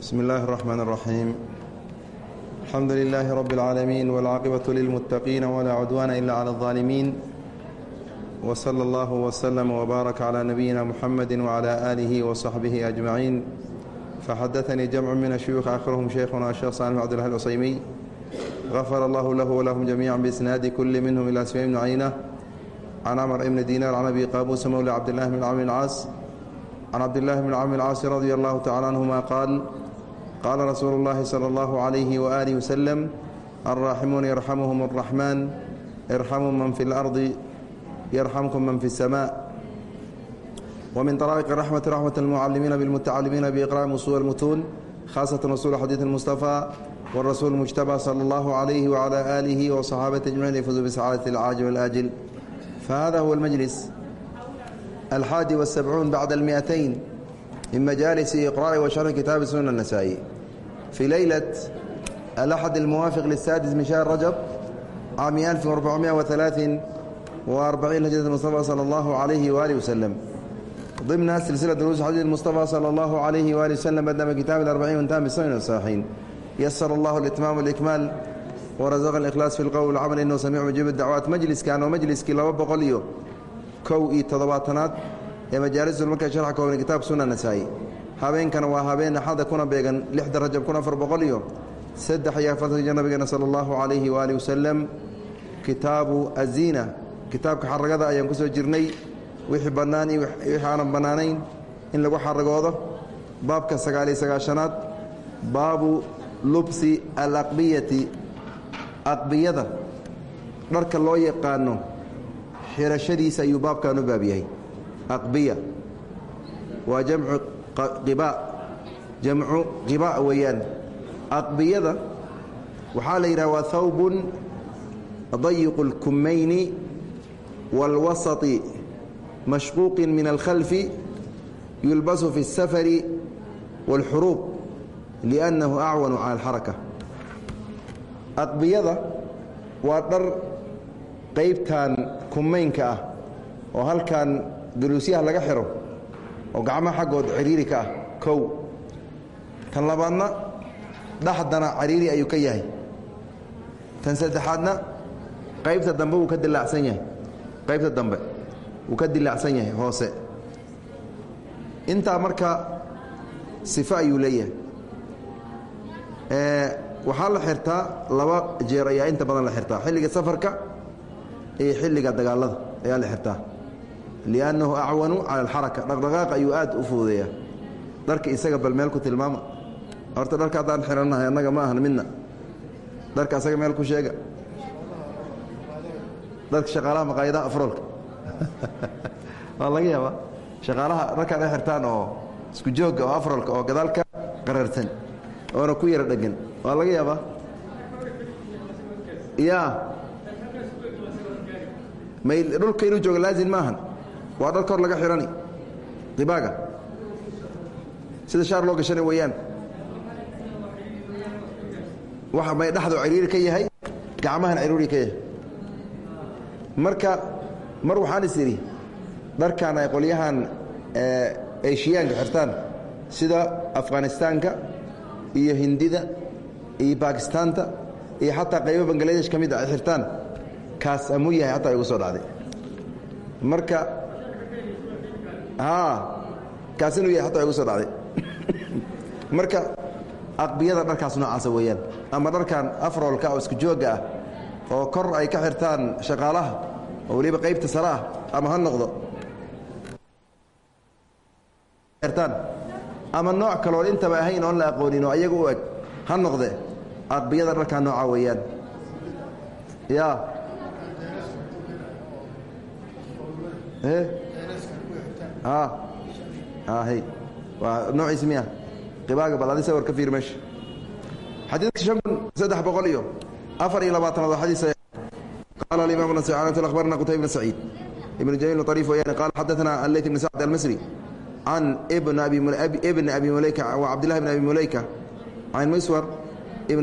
بسم الله الرحمن الرحيم الحمد لله رب العالمين والعاقبة للمتقين ولا عدوان إلا على الظالمين وصلى الله وسلم وبارك على نبينا محمد وعلى آله وصحبه أجمعين فحدثني جمع من الشيوخ آخرهم شيخنا الشيخ صالح عبد الله العصيمي غفر الله له ولهم جميعا بإسناد كل منهم إلى سفيان بن عينة عن عمر بن دينار عن أبي قابوس مولى عبد الله بن عمرو العاص عن عبد الله بن عمرو العاص رضي الله تعالى عنهما قال قال رسول الله صلى الله عليه وآله وسلم الراحمون يرحمهم الرحمن ارحموا من في الأرض يرحمكم من في السماء ومن طرائق الرحمة رحمة المعلمين بالمتعلمين بإقراء أصول المتون خاصة أصول حديث المصطفى والرسول المجتبى صلى الله عليه وعلى آله وصحابة أجمعين يفوزوا بسعادة العاجل والآجل فهذا هو المجلس الحادي والسبعون بعد المئتين من مجالس إقراء وشرح كتاب سنن النسائي في ليلة الأحد الموافق للسادس من شهر رجب عام 1443 هجرة المصطفى صلى الله عليه وآله وسلم ضمن سلسلة دروس حديث المصطفى صلى الله عليه وآله وسلم بدأ كتاب الأربعين وانتهى بالسنن الصحيحين يسر الله الإتمام والإكمال ورزق الإخلاص في القول والعمل إنه سميع مجيب الدعوات مجلس كان ومجلس كلا وبقليو kow iyo toddobaatanaad ee majaalisulmarka sharxa kooban kitaabka sunna nasaa'i. Habeenkana waa habeen axada kuna beegan lixda rajab kun afar boqol iyo saddex iyo afartan jir nabigeena sala allahu calayhi waaali wasalam kitaabu aziina kitaabka xaragada ayaan ku soo jirnay. Wixii bannaan iyo wixii aanan bannaanayn in lagu xaragoodo. Baabka sagaal iyo sagaashanaad. Baabu lubsi alaqbiyati. Aqbiyada. Dharka loo yaqaano xirashadiisa ayuu baabkan u baab yahay aqbiya waa jamcu qiba jamcu qiba weeyaan aqbiyada waxaa la yidhaha waa hawbun dayiqu اlkumayni wاlwasaطi mashquuqi min alkhalfi yulbasu fi الsafari wاlxuruub liأnnahu acwanu cala alxaraka aqbiyada waa dhar qaybtan kumaynka ah oo halkan galuusyaha laga xiro oo gacmaha xaggood ciriiri ka ah kow. Tan labaadna dhaxdana ciriiri ayuu ka yahay. Tan saddexaadna qaybta dambe wuu ka dilaacsan yahay. Qaybta dambe wuu ka dilaacsan yahay hoose. Intaa marka sifo ayuu leeyahay. Waxaa la xirtaa laba jeer ayaa inta badan la xirtaa. Xilliga safarka iyo xilliga dagaalada ayaa la xirtaa. liannahu acwanu cala alxaraka dhaqdhaqaaq ayuu aad u fududeeyaa dharka isaga bal meel ku tilmaama horta dharka haddaan xirannahay annaga ma ahan midna dharka asaga meel ku sheega dharka shaqaalaha maqaayadaha afroolka waa laga yaabaa shaqaalaha dharkaan ay xirtaan oo isku joogga oo afroolka oo gadaalka qararsan oona ku yara dhegan waa laga yaabaa ya dhulka inuu jooga laazim maahan. Waa dhar kor laga xihani qibaaga sida shaar loo gashana weeyaan. Waxa may dhexdu ciriiri ka yahay. Gacmahana ciriiri ka yahay. Marka mar waxaan is idhi dharkan ay qolyahan eshiyaanka xirtaan sida afghanistaanka iyo hindida iyo bakistaanta iyo xataa qaybo bangaladesh ka mid a ay xirtaan kaas amuu yahay hataa igu soo dhacday. Marka kaas inuu yahay hataa igu soo dhacday. Marka aqbiyada dharkaas noocaasa weeyaan. Ama dharkan afroolka oo isku joogga ah oo kor ay ka xirtaan shaqaalaha oo weliba qaybta sare ah ama ha noqdo. Xirtaan. Ama nooc kaloon intaba ahayn oon la aqoonin oo ayaga u eg. Ha noqde. Aqbiyada dharkaa nooca weeyaan. Ya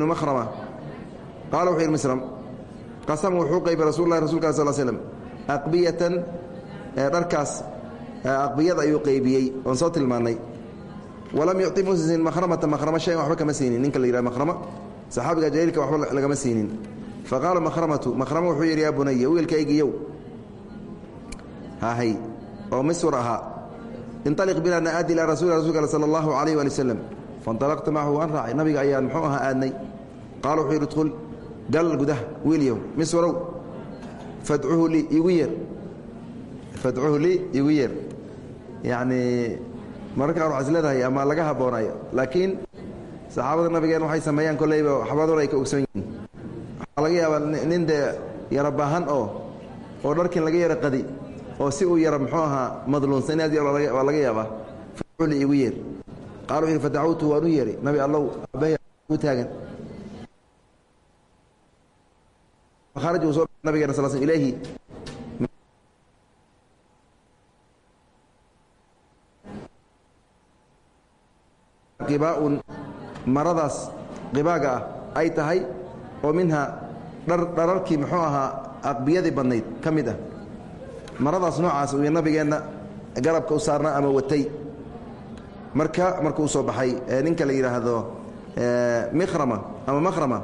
makhrama. Qaala wuxuu qaybay rasul lahi rasulka sal slm aqbiyatan dharkaas aqbiyada ayuu qaybiyey oon soo tilmaannay walam yucti muusa siinin mahramata mahramo shayan waxba kama siinin. Ninka la yidhaha mahramo saxaabiga jaliilka waxba lagama siinin. Faqaala mahramatu mahramo wuxuu yidhi yaa bunaya wiilkaygiiyow hahay oo miswar ahaa binaa naadi ilaa rasuli rasulka sala allahu calayh waali wasalam fainalaqtu macahu nabiga ayaan muxuu ahaa aadnay. Qaala wuxuu yidhi dkhul gal gudaha wiilyow miswarow. Fadcuhu lii fadcuhu lii igu yeer. Yacni mararka qaar waxaa is leedahay ama laga habboonayo. Laakiin saxaabada nabigeen waxay sameeyaan kolleyba waxbaador ay ka ogsoon yihiin. Waxaa laga yaabaa nin dee yaro baahan oo oo dharkin laga yaro qadi oo si uu yaro muxuu ahaa madluunsan inaad yar waa laga yaabaa fadcuhu lii igu yeer. Qaala wuxu yidhi fadacawtu waan u yeeray. Nabi allow aabbahay u taagan. Kharaj uu soo nabigeena sal sl ilayhi qibaaun maradaas qibaaga ah ay tahay oo minha dhar dhararkii muxuu ahaa aqbiyadii badnayd ka mid ah. Maradaas noocaas uu nabigeenna garabka u saarnaa ama watay. Marka markuu u soo baxay ninka la yidhaahdo mikhrama ama makhrama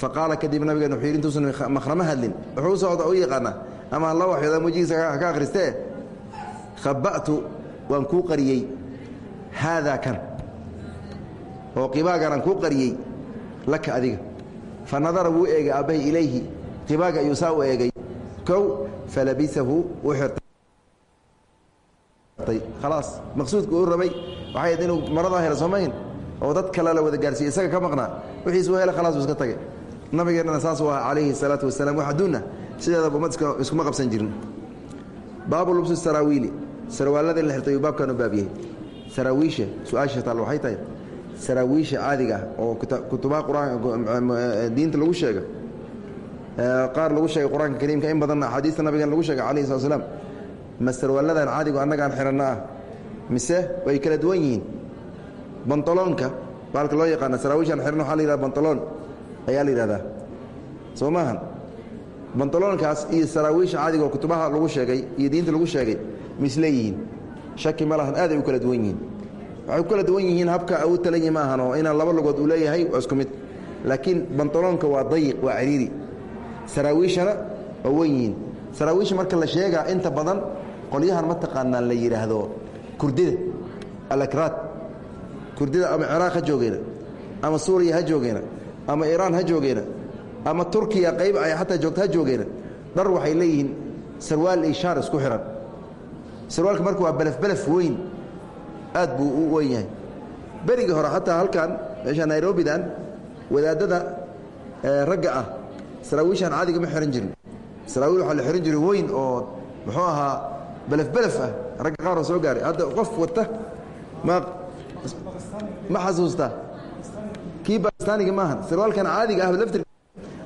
faqaala kadib nabigeena wuxuu yidhi intuusan makhrama hadlin. Wuxuu u socda u yaqaana ama alla waxyooda wejigiisa ka akhristee khaba'tu waan kuu qariyey. Haadaa kan oo qibaagan aan kuu qariyey laka adiga. Fa nadara wuu eegay aabbahay ilayhi. Qibaaga ayuu saa u kow falabisahu wuu xirtay. Khalaas uu rabay waxay ahayd inuu maradaa helo soomayn oo dad kale la wada gaarsiiye isaga ka maqnaa. Wixiis u hele khalaas uu iska tagay. Nabigeennana saasuu aha calayhi salaatu wasalaam wax adduunna. Sideedaba ummad iskuma qabsan jirin. Baabu lubsi saraawiili sarwaalladii la xirtay baabkan u baabiyey saraawiisha su'aasha saraawiisha caadiga oo kutubaha qur'aan diinta lagu sheega qaar lagu sheegay qur'aanka kariimka in badanna axaadiista nabigan lagu sheegay calayhi slat slam ma sarwaaladan caadigu annagaan xihanna ah mise way kala duwan yihiin? Bantaloonka baalka loo yaqaana saraawiishaan xihan waxaa la yihahda bantaloon ayaa la yidhahdaa. Soo maahan? Bantaloonkaas iyo saraawiisha caadiga oo kutubaha lagu sheegay iyo diinta lagu sheegay misleeyihiin shaki ma lahan aaday u kala duwan yihiin ku kala duwan yihiin habka u talanyi ma ahan oo inaan laba lugood uu leeyahay waa isku mid. Laakiin bantaloonka waa dayiq waa ciriiri saraawiishana waa wen yihiin. Saraawiisha marka la sheegaa inta badan qolyahan mataqaanaa la yidhaahdo kurdida alakraad. Kurdida ama ciraaq ha joogeena ama suuriya ha joogeena ama iraan ha joogeena ama turkiya qayb ay xataa joogta ha joogeena dhar waxay leeyihiin sarwaal iyo shaar isku xihan sarwaalka marka waa belefbelef weyn aad buu u weyn yahay. Berigii hore xataa halkan meesha nairobidan wadaadada ragga ah saraawiishaan caadiga ma xihan jirin. Saraawiil waxaa la xihan jiray weyn oo muxuu ahaa belefbelef ah ragga qaaroo soo gaaray. Hadda qof wata ma ma xasuustaa kii bakistaaniga maahan sarwaalkan caadiga ah laftir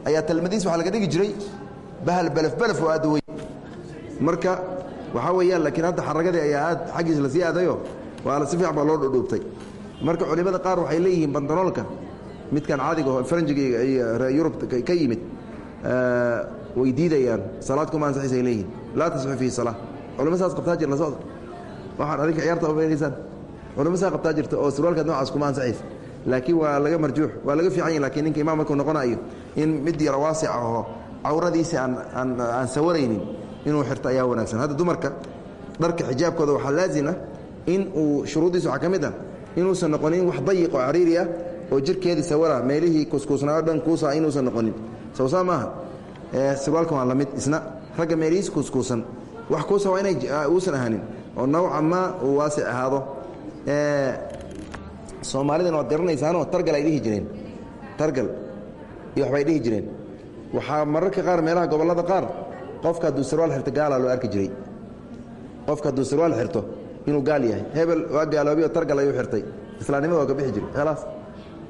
ayaa talmadiis waxaa laga dhigi jiray bahal belefbelef oo aad u weyn. Marka waxaa weeyaan laakiin hadda xaragadii ayaa aad xaggiisa la sii aadayo waa si fiican baa loo dhudhuubtay marka culimada qaar waxay leeyihiin bantanoolka midkan caadiga oo faranjiga iyo reer yurub ka yimid way diidayaan. Salaad kuma ansaxisay leeyihiin laa tasixu fiihi salaa culimo saas qabtaa jir la socda. Waxaan adinka ciyaarta umaynaysaan culimo saa qabtaa jirta oo surwaalkaad noocaas kuma ansaxaysa laakiin waa laga marjuux waa laga fiican yahi lakiin ninka imaam markuu noqonayo in mid yaro waasic ahoo cawradiisa aan aan aan sawaraynin inuu xirto ayaa wanaagsan. Hadda dumarka dharka xijaabkooda waxaa laazim ah in uu shuruuddiisa waxaa ka mid ah inuusan noqonin wax dayiq oo cariiri ah oo jirkeedii sawara meelihii kuskuusnaayo dhan kuusa inuusan noqonin. Sawsaa maaha sirwaalkan waa la mid isna ragga meelihiis kuuskuusan wax kuusa waa inay uusan ahaanin oo nawca maa uu waasic ahaado. Soomaalidana waad garanaysaanoo targal ay dhihi jireen targal iyo waxbay dhihi jireen. Waxaa mararka qaar meelaha gobollada qaar qofka hadduu sarwaal xirto gaalaa loo arki jiray. Qofka hadduu sarwaal xirto inuu gaal yahay. Hebel waa gaaloobiyo targal ayuu xirtay. Islaamnimada waa ka bixi jiray. Khalaas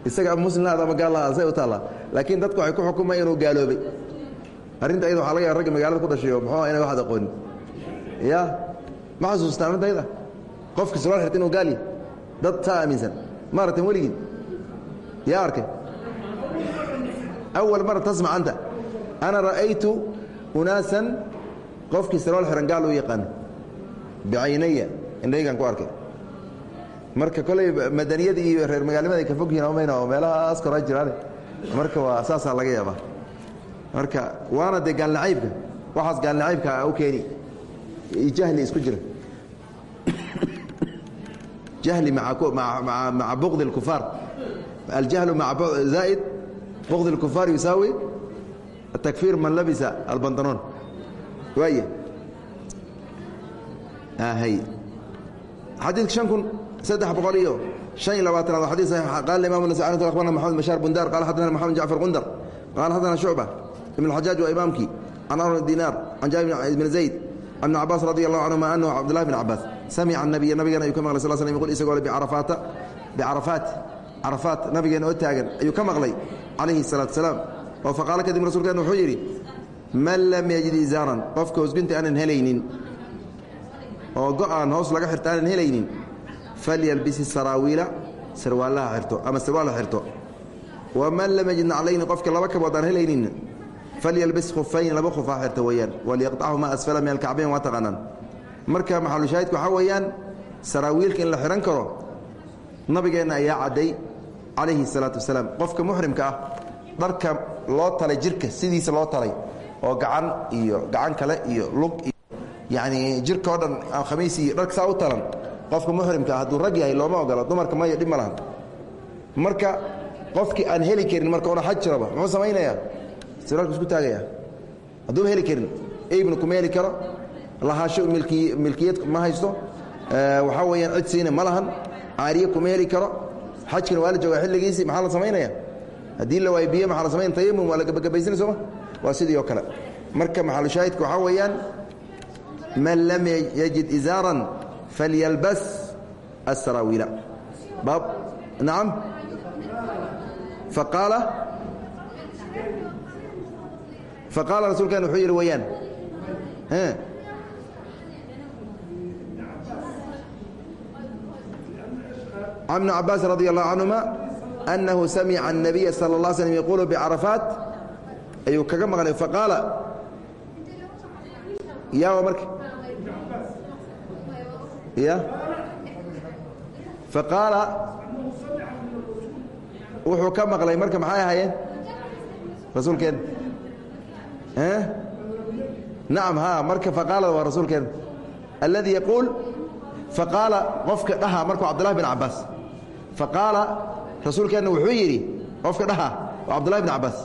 isaga ama muslim lahaad ama gaal lahaad say u taallaa. Laakiin dadku waxay ku xukumaya inuu gaaloobay. Arrinta ayada waxa laga yaaba ragga magaalada ku dhashay oo muxuu inay waxad aqoonin. Ya ma xasuustaan arrinta ayada qofka sarwaal xirta inuu gaal yahay. Dad saa aaminsan. Ma aragtan weligiin yaa arkay? Awal mara tasmac anta. Ana ra'aytu unaasan qofkii sarwaal xihan gaal u yaqaano bicaynaya indhaygan ku arkay. Marka koley madaniyada iyo reer magaalnimada ay ka fog yihiin mayna oo meelahaas koraa jiraane. Marka waa saasaa laga yaabaa marka waana dee gaalnacaybka waxaas gaalnacaybka u keeni. Jahli isku jira. Jahli maca buqdi اlkufaar aljahlu maca zaa'id buqdi اlkufaar yusaawi takfiir man labisa albandanoon waaya xadiidka شhan kun saddex boqol iyo شhan iyo labaatanaad waa xadيث صحيح qال الإمام النسائي أخبرنا محمد بشار بندار قال حدثنا محمد جعفر غندر قال حدثنا شعبة بن الحجاج وإمامكي عن عمرو بن دينار عن جابر بن زيد عن ابن عباس رضي الله عنهما أنه عبد الله بن عباس سمع النبي نبينا أيuu ka maqlay صل سلم يقول isagoo بعرفاaت بعرفاaت عرفاaت nabigeena oo taagan ayuu ka maqlay calayhi الصلاaةu وسلام oo faqaalo kadib rasuulkeen wuxuu yidhi man lam yajid izaaran qofka hoosgunta aanan helaynin oo go'aan hoos laga xirta aanan helaynin falyalbis saraawiila sarwaalaha xirto ama sarwaalha xirto. Waman lam yajid naclayni qofka laba kabood aan helaynin falyalbis khufayni laba khufaa xirta weeyaan. Waliyaqtachumaa asfala min alkacbayn waa taqaanaan. Marka maxalushaahidka waxaa weeyaan saraawiilka in la xihan karo nabigeenna ayaa cadday calayhi الsalaatu wasalaam. Qofka muxrimka ah dharka loo talay jirka sidiisa loo talay oo gacan iyo gacan kale iyo lug iyo yacni jirka oo dhan khamiis iyo dharka saa u talan qofka muxrimka ah hadduu rag yahay looma ogola dumarka maya dhib ma lahan. Marka qofkii aan heli karin marka una xaj jiraba muxuu samaynayaa? Siraalku isku taagaya hadduuba heli karin eybna kuma heli karo lahaasho milkiy milkiyad ma haysto waxaa weeyaan cid siina ma lahan caariye kuma heli karo xajkana waa la joogaa xilligiisii maxaa la samaynaya haddii la waayo biyo maxaa la samayn tayamum waa la gabagabaysan sooma waa sidii oo kale. Marka maxalushaahidka waxaa weeyaan man lam yajid izaaran falyalbas asaraawiila baab nacam faqaala faqaala rasuulkan wuxuu yidhi weeyaan can ibni cabaas radi allahu canhuma أنه سمع النبي صلى الله عليه وسلم يقول بعرفاaت ayuu kaga maqلay فقاaل ya mrk faqaala wuxuu ka maqlay marka maxay ahaayeen? Rasuulkeena nacam ha marka faqaalada waa rasuulkeena alladii yaquul faqaala qofka dhaha markuu cabdullahi bin cabbaas. Faqaala rasuulkeenna wuxuu yidhi qofka dhaha waa cabdullahi bin cabbaas.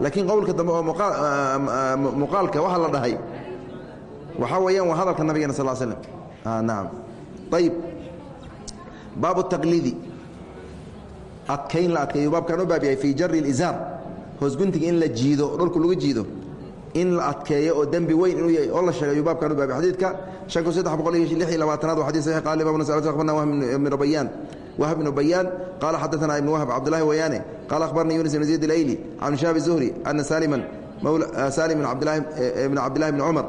Laakiin qowlka dambe oo muuqaalka eh, eh, waxa la dhahay waxaa weyaan waa hadalka nabigeen sal slam ah, naam. Ayib baabu taqliidi. Adkayn la adkaeyu baabkaan u baab yahay fii jari lizaar hoosguntiga in la jiido dhulku lagu jiido. In la adkeeyo oo dembi weyn inuu yahay oo la sheegay ayuu baabkaan u baabay xadiidka shanku saddex boqol iyo lix iyo labaatanaad waa xadis saxiix qaala imamuna sal akhbarna wahb ibnu bayaan wahb ibnu bayaan qaala xadaثana ibnu wahb cabdullahi wayaane qaala akhbarna yunis ibnu zayd ilayli can shaabi zuhri ana saliman saalim ibn cabdilahi eh, bn cumar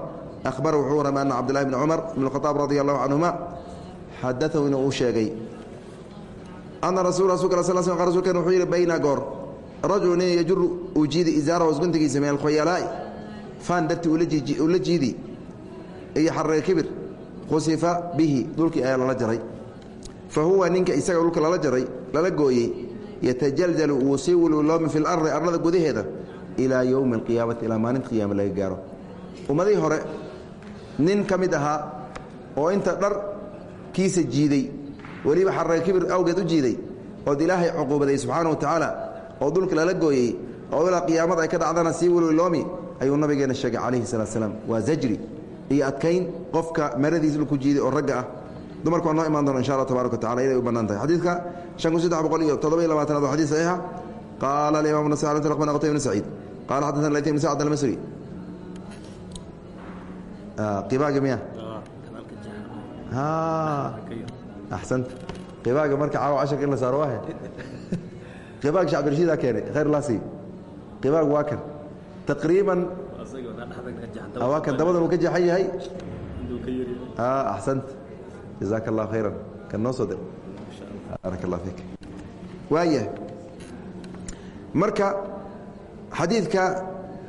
أhbar wuxuu warama ana cabd lahi bn cumar bn khaaab radi allahu canhuma xadaahu inuu uu sheegay ana rasu rasulka sl sl rsulken wuxuu yidhi bayna goor rajulu nin yajuru uu jiidi izaarahu isguntigiisa min alkhuyalaa'i faan darti u la jiidi iyo xarre kibir khusifa bihi dhulkii ayaa lala jaray fa huwa ninka isaga dhulka lala jaray lala gooyey yatajaljalu wuu sii wilwiloomi fi lardi arlada gudaheeda ilaa yowmi alqiyaamati ilaa maalinta qiyaama laga gaaro ummadihii hore nin ka mid ahaa oo inta dhar kiisa jiiday weliba xarre kibir awgeed u jiiday ood ilaahay cuquubaday subxaana wa tacaala oo dhulka lala gooyey oo ilaa qiyaamada ay ka dhacdana sii wululoomi ayuu nabigeena sheegay calayhi salaat slaam waa zajri iyo adkayn qofka maradiisa dhulku jiiday oo ragga ah. Dumarku noo imaan doona insha allah tabarak wa tacala u bannaan tahay. Xadiidka shan kun saddex boqol iyo toddoba iyo labaatanaad waa xadis saxiixa. Qaala alimaam nasai akhbarna qutayb ibn saciid. Qaala xaddathana layth ibn sacd almasri qibaaga miya? Axsanta. Qibaaga marka caawa casharka in la saaro waahe qibaag shee cabdirashiidaa keenay khayr lasi qibaag waa kan. Taqriiban waa kan. Dabadan uu ka jeexan yahay axsanta. Jazaaka allah khayran. Kan noo soo dir. Baarak allah fiik. Waaya marka xadiidka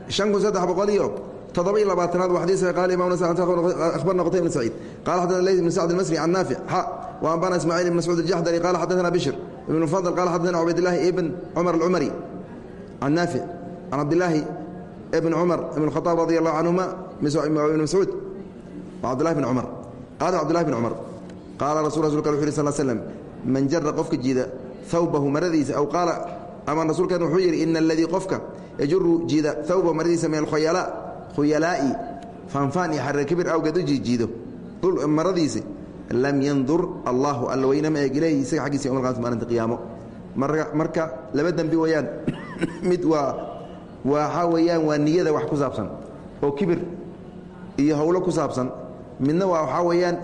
شhan kun saddex boqol iyo todoba iyo labaatanaad waa xadiis qaal imam akhbarna qutayb bn saciid. Qaala xadana lays bn sacd almasri can naafic xa wa anbana ismaaciil ibn mascuud aljaxdari qaala xadaana bishr ibn fadl. Qaala xadaana cubaydillaahi ibn cumar alcumari can naafic can cabdilaahi ibn cumar ibn khaaab radi allahu canhuma ibn mascuud. Cabdilahi bn cumar. Qaala cabdilahi bn cumar. Qaala rasul rasulka wuxu yiri sal slem man jara qofka jiida hawbahu maradiisa aw qaala ama rasuulkeena wuxuu yidhi ina aladii qofka yajuru jiida hawbahu maradiisa min alkhayaala khuyalaa'i faanfaan iyo xareer kibir awgeed u jiijiido. Maradiisi lam yandur allahu alla weyne ma eeg ilayhi isaga xaggiisa yowma alqamati maalinta qiyaamo. Marka laba dembi weeyaan mid waa waxaa weeyaan waa niyada wax ku saabsan oo kibir iyo howlo ku saabsan. Midna waa waxaa weeyaan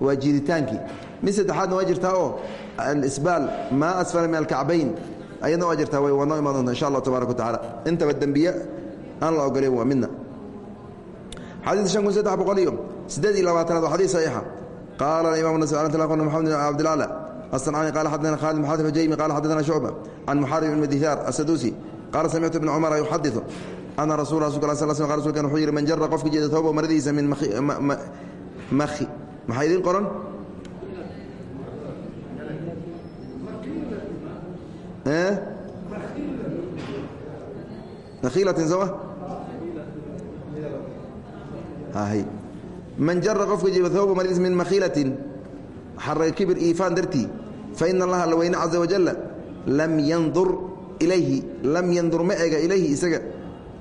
waa jiiditaankii mid saddexaadna waa jirtaa oo alisbaal maa asfala min alkacbayn. Ayadna waa jirtaa waa noo imaan doonta insha allah tabarak wa tacala intaba dembiye aan la ogoleyn waa midna xadiid an kun saddex boqol iyo sideed iyo labaatanaad waa xadiid saxiixa qaala aimam mxamed abdilacla asancaani qala xadana khaalid bn xasan hujaymi qala xadana shucba can muxarib ibn dihaar asaduusi qaala samictu ibn cumara yuxadiu ana rasul rasulk a sl sl rsulkan wuxuu yihi man jara qofka jeeda tooba maradiisa min mahi maxaa idiin qoran nakiilatin sooma man jara qofka jiba thawba mariis min makhiilatin xarre kibir iifaan dartii faina allaha la weyne caza wajalla lam yandur ilayhi lam yandur ma ega ilayhi isaga.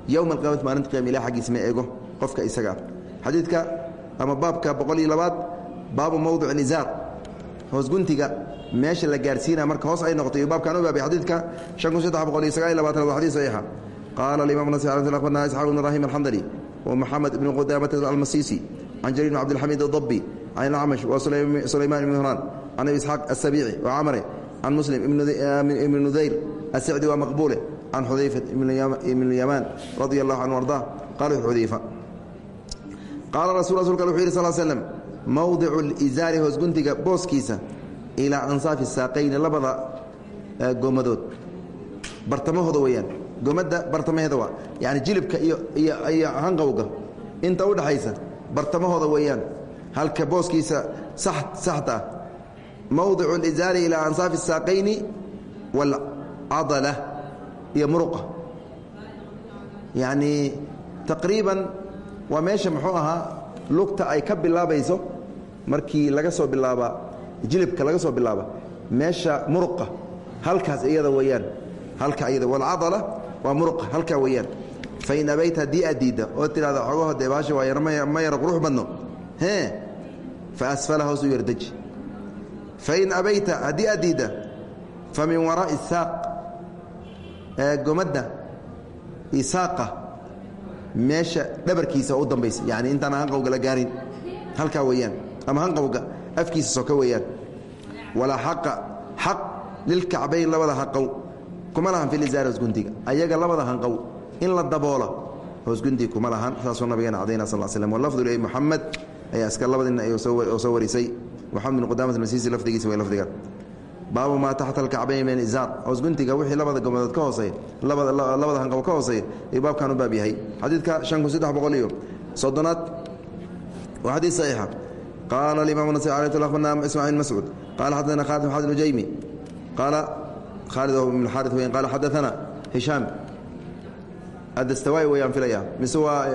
Yowma alqiyamati maalinta qiyama ilah xaggiisa ma qofka isagaa xadiidka ama baabka boqol iyo labaad baabu mowdic nizaar. Hoos guntiga meesha la gaarsiina marka hoos ay noqoto iyo baabkan u baabay xadiidka shan kun saddex boqol iyo sagaal iyo labaatanaad waa xadiid saxiixa. Qaala alimaam nasir akhbarna isxaaq ibn ibrahim alxandali maxamed ibn qudaamata almasisi can jariir bn cabdilxamiid adabbi can wa sulaymaan ibn hraan can abi isxaaq asabiici wa camre can muslim ibn nudayr asicdi waa maqbuule can xudayfat ibn yamaan radia allahu canhu ardaa qala xudayfa qaala rasul rasulka wuxu yidhi sal slm mowdicu lizaari hoosguntiga booskiisa ilaa ansaafi saaqayni labada gomadood bartamahooda weyaan gomadda bartamaheeda waa yani jilibka iyo hanqowga inta u dhaxaysa bartamahooda weeyaan. Halka booskiisa saxta ah. Mowdicu lizaari ilaa ansaafi saaqayni waalcadala iyo muruqa. Yacnii taqriiban waa meesha muxuu ahaa lugta ay ka bilaabayso markii laga soo bilaaba jilibka laga soo bilaaba meesha muruqa. Halkaas iyada weeyaan. Halka iyada walcadala waa muruqa halkaa weeyaan. Fain abayta haddii aad diidda oo tidhahda xogaho dee baasha waa ma yara qurux badno. Hee fa asfala hoos u yardeji fain abayta haddii aad fa min waraa'i saaq gomadda isaaqa meesha dhabarkiisa oo u dambaysa. Yani intaan hanqowga la gaarin halkaa weeyaan. Ama hanqowga afkiisa soka weeyaan. Walaa xaqa xaq lilkacbayn labada hanqow kuma lahan filizaari hoosguntiga ayaga labada hanqow in la daboola hoosguntiga kuma lahan. Saasuu nabigeena cadayna sal slm walafdu li muxamed ayaa iska labadina oo soo warisay. Moxamed bin qudamat masiisi lafdigiisa way lafdigan baabu maa taxta alkacbayn min izaar hoosguntiga wixii labada gomadood ka hooseeya labada hanqow ka hooseeya ayuu baabkan u baab yahay. Xadiidka shan kun saddex boqol iyo soddonaad waa xadiid saxiixa qaala alimaam nasai alay tl akhbarna ismaciil mascuud. Qaala xaddaana khalid bn xasan ujaymi qaala khaalid ibn xaarid weyan qaala xaddaana hishaam adastawaa'i wayaan filaya. Mise waa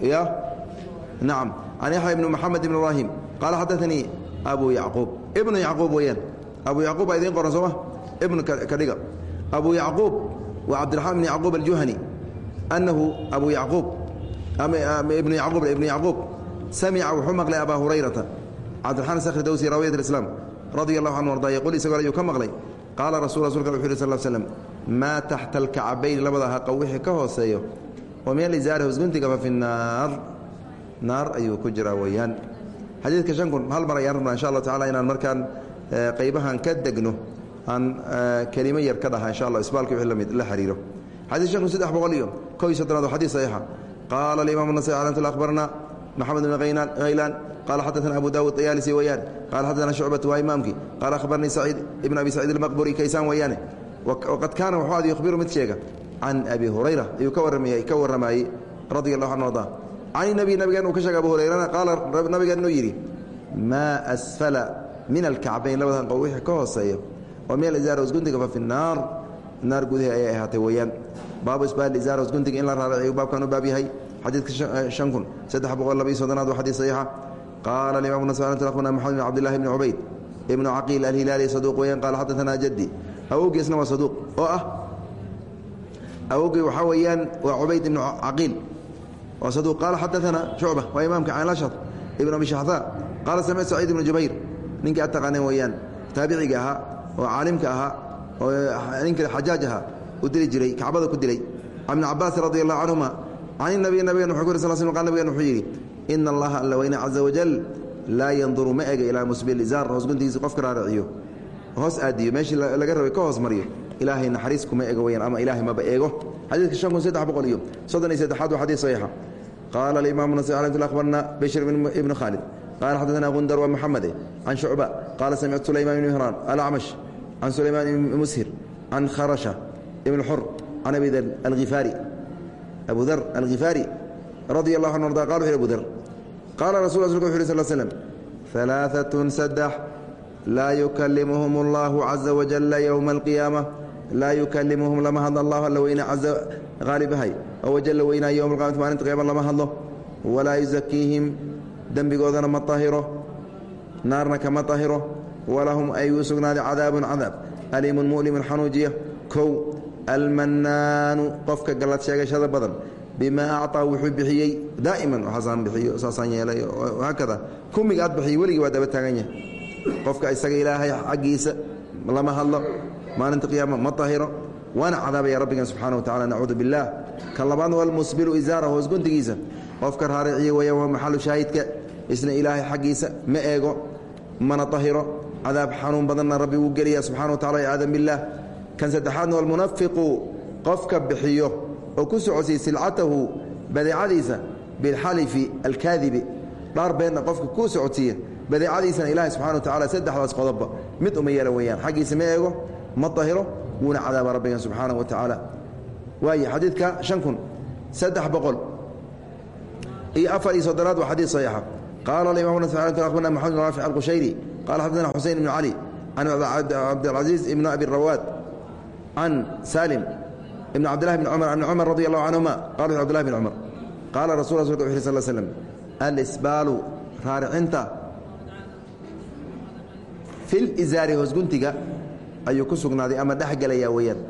ya? Nacam can yaxya ibni moxamed ibn ibraahim qaala xaddaanii abu yacquub ibnu yacquub weeyaan abu yacquub baa idiin qoran sooma ibnu ka dhiga abu yacquub waa cabdiraxmaan ibn yacquub aljuhani. Annahu abu yacquub ibnu yacquub ibnu yacquub samica wuxuu maqlay abaa hurayrata. Cabdiraxmaan sakhri dowsi raawiyat alislaam radia allahu canhu ardaa yaquul isagoo ayuu ka maqlay qaala rasul rasulka wuxu yhi sal l slem maa taxta alkacabayn labada haqa wixii ka hooseeyo. Oo min alizaari hosguntiga fa fi naar naar ayuu ku jiraa weeyaan. Xadiidka shan kun hal mar ayaan rabnaa insha allah tacala inaan markaan qaybahan ka degno aan kelimo yar ka dhaha insha allah isbaalka wixii la mid la xiriiro. Xadiid shan kun saddex boqol iyo kow iyo soddonaad waa xadiid saxiixa. Qaala alimaam nasai alayh akhbarna maxamed bn haylaan qala xadaana abu dawud ayaalisi weyaan qala xadaana shucbat waa imaamkii qaala ahbaranii saciid ibn abi saciid almaqburi kaysaan weeyaane waqad kaana wuxuu ad yukhbiru mid sheega can abi hurayra ayuu ka warramayey radia allahu canhu arda can nabiy nabigeen uu ka sheegay abu hurayrana qaala nabigeen inuu yidhi maa asfala min alkacbayn labada hanqow wixii ka hooseeya oo min alizaar hosguntiga fa fi naar naar gudahi ayay ahaatay weeyaan baabu isbaal izaar hosguntiga in la raaraciyo baabkan u baab yahay xadiidka shan kun saddex boqol laba iyo soddonaad waa xadiid saxiixa qaala alimaam nasana akhbarna maxamed bin cabdillahi bni cubayd ibnu caqiil alhilaali saduuq weeyaan qaala xadaanaa jaddi awowgiisna waa saduuq oo ah awowgii waxaa weeyaan waa cubayd ibnu caqiil waa saduuq qaala xadaanaa shucba waa imaamka caynlashar ibn abi shaxdaa qaala samictu saciid ibnu jubayr ninkii ad taqaaneen weeyaan taabiciga ahaa oo caalimka ahaa oo ninka xajaaj ahaa u dili jiray kacbada ku dilay can ibni cabaas radi allahu canhuma can inabiy nabigan wuxuu ku yiri sal sl qal nabigan wuxuu yidhi ina allaha alla caza wajal laa yanduru ma ega ilaa musbil izaar hoosguntigiisa qofka raaraciyo hoos aadiyo meeshii laga rabay ka hoos mariyo ilaahay naxariis kuma ego weyaan ama ilaahay maba eego xadiidka shan kun saddex boqol iyo soddon iyo saddexaad waa xadiid saxiixa qaala alimaam nas almt akhbarna bishr ibnu khaalid qala xaddaثna gundar wa muxamede can shucba qaala samictu sulayman ibn mihran alacmash can sulayman ibn mushir can kharasha ibn xur can abi dar alhifaari abu dar alkhifaari radi allah an arda qal abu der qaala rasul rasulka wuxu uhi sal slm alaaatun saddex laa yukallimuhum allahu caza wajalla yowma alqiyaama laa yukallimuhum lama hadlo allah alla weyna caza qaalibahay oo wajalla weynaa yowma alqiyamati maalinta qiyama lama hadlo walaa yusakiihim dembigoodana ma ahiro naarna kama ahiro walahum ay u sugnaaday cadaabun cadaab aliimun mu'limun xanuujiya kow almannaanu qofka gallad sheegashada badan bimaa acطaa wuxuu bixiyey daa'iman waxaasaan bixiyo saasaan yeelay haakada kumiga aad bixiyey weligii waa daba taagan yahay qofka isaga ilaahay xaggiisa lama hadlo maalinta qiyaama ma tahiro waana cadaabaya rabbigan subxana wa tacala nacuudu biاllah kan labaadna walmusbilu isaara hoos guntigiisa qofka raariciya weeyaan waa maxalu shaahidka isna ilaahay xaggiisa ma eego mana tahiro cadaab xanuun badanna rabbi wuu geliya subxana wa tacala aadan biاllah kan saddexaadna walmunafiqu qofka bixiyo oo ku socodsiiy silcatahu badeecadiisa bilxalifi alkaadibi. Dhaar beenna qofka ku socodsiiya badeecadiisana ilaahay subxana wa tacala saddexdaas qodobba mid uma yeela weeyaan. Xaggiisa ma eego ma tahiro wuuna cadaaba rabbigan subxaana wa tacaala waay xadiidka shan kun saddex boqol iyo afar iyo soddonaad waa xadiid saxiixa. Qaala alimam akhbarna maxamed bin raafic alqushayri. Qala xaddaثna xusein ibn cali can cabdilcaziiz ibn abi rawaad can salim ibn cabdillahi bn cumar an cumar radi allahu canhuma qala wuxu abdillahi bn cumar qaala rasul rasulka wuxu sal slm alisbaalu raaricinta filizaari hoosguntiga ayuu ku sugnaaday ama dhex gelaya weeyaan.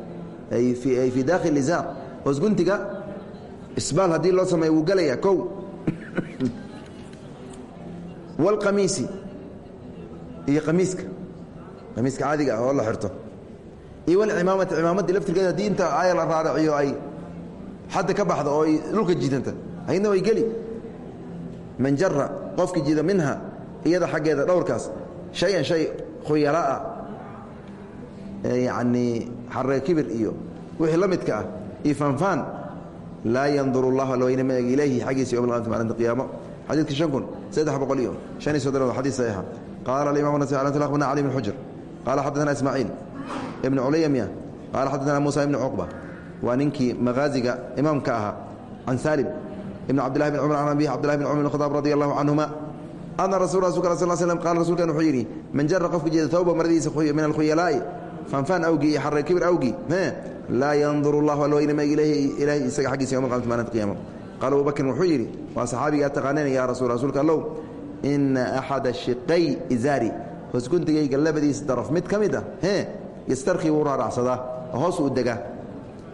Ay fii dakhil izaar hoosguntiga isbaal haddii loo sameeyo wuu gelaya kow. Wاlqamiisi iyo qamiiska. Qamiiska caadiga ah oo la xirto iyo wlcimaamati cimaamaddii laftirkeeda haddii inta aaya la raaraciyo ay xadda ka baxdo oo ay dhulka jiidanta aydna way geli man jara qofki jiida minha iyada xaggeeda dhowrkaas shay-an shay khuyalaa yacnii xaree kibir iyo wixii la midka ah iyo fanfaan laa yanduru اllahu alweyne ma eg ilayhi xaggiisa yowm alqamati maalinta qiyaamo xadiidka shan kun saddex boqol iyo shan iyo soddon xadis saxiixa qaala alimam nas akhbarna cali bn xujr qaala xaddaثna ismaaciil ibn culayamya qaala xaddaثna muusa ibn cuqba waa ninkii maghaaziga imaamka ahaa can salim ibn cabdillahi bn cumar can abihi cabdillahi bn cumar bn khadaab radi allahu canhuma ana rasul rasulka sal slm qala rasulkan wuxuu yidhi man jara qofka jeeda tawba maradiisa min alkhuyalaa'i fanfaan awgii iyo xaree kibir awgii laa yanduru اllahu alweyne ma ilaahi isaga xaggiisa yowma qamati maalinta qiyama qaala abu bakrin wuxuu yidhi waa saxaabigaa taqaaneen ya rasul rasuulka allow ina axada shiqay izaari hoosguntigayga labadiisa daraf mid ka mid ah yastarkii wuu raaracsadaa oo hoos uu degaa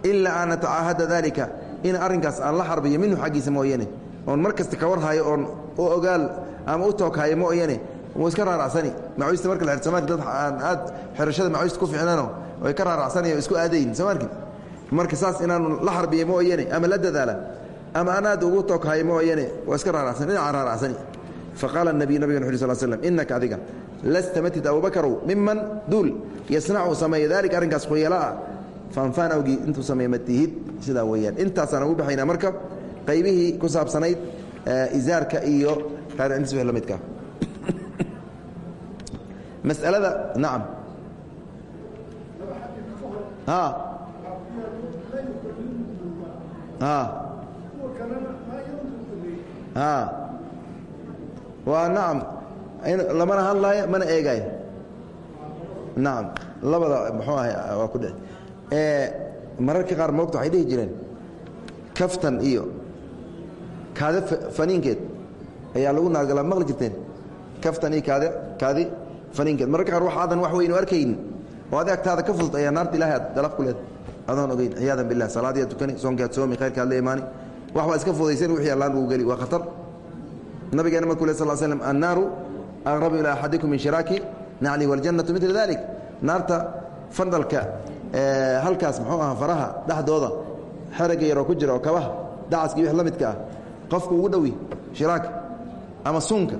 ilaa an atacaahada dalika in arrinkaas aan la xarbiyo minhu xaggiisa mooyane. Oon mar kasta ka warhayo oon u ogaal ama u tooghayo mooyane wuu iska raaracsani macuista marka la xir somaarki dad aan aad xirashada macuista ku ficnano ay ka raaracsanayo isku aadayn somaarki marka saas inaanu la xarbiyo mooyane ama la dadaala ama aan aad ugu tooghayo mooyane waa iska raaracsan dhinaca raaracsani faqaala nabiy nabigan wuxu sl slm innaka adiga lasta matid abubakarow miman duul yasnacu sameeya dalika arrinkaas khuyalaa fanfaan awgii intuu sameeya ma tihid sidaa weeyaan intaasaan ugu baxaynaa marka qaybihii ku saabsanayd izaarka iyo raaricintiis wix la midka masalada nacam a a waa nacam lamana hadlaayo mana eegaayo. Nacam labada muxuu ahay waa ku dhici mararka qaar moogta waxay dhihi jireen kaftan iyo kaadi faniinkeed ayaa lagu naargalaa maqli jirteen? Kaftan iyo kaadi kaadi faniinkeed. Mararka qaar wax aadan wax weynu arkaynin. Oo adi agtaada ka fudud ayaa naarta ilahay aad dalaf ku leed. Adoon ogeyn ciyaadan billah salaadiyaad tukani soonkaad soomi khayrkaad la imaani. Wax baa iska fudaysan wixii allaan ugu geli waa khatar. Nabigeena markuu le sal slam annaaru aqrabu ilaa axadikum min shiraaki nacli waljannatu midla dalik naarta fandalka halkaas muxuu aha faraha dhexdooda xeragga yaroo ku jira oo kabaha dacaska iyo wix la midka ah qofku ugu dhowi shiraaka ama suunka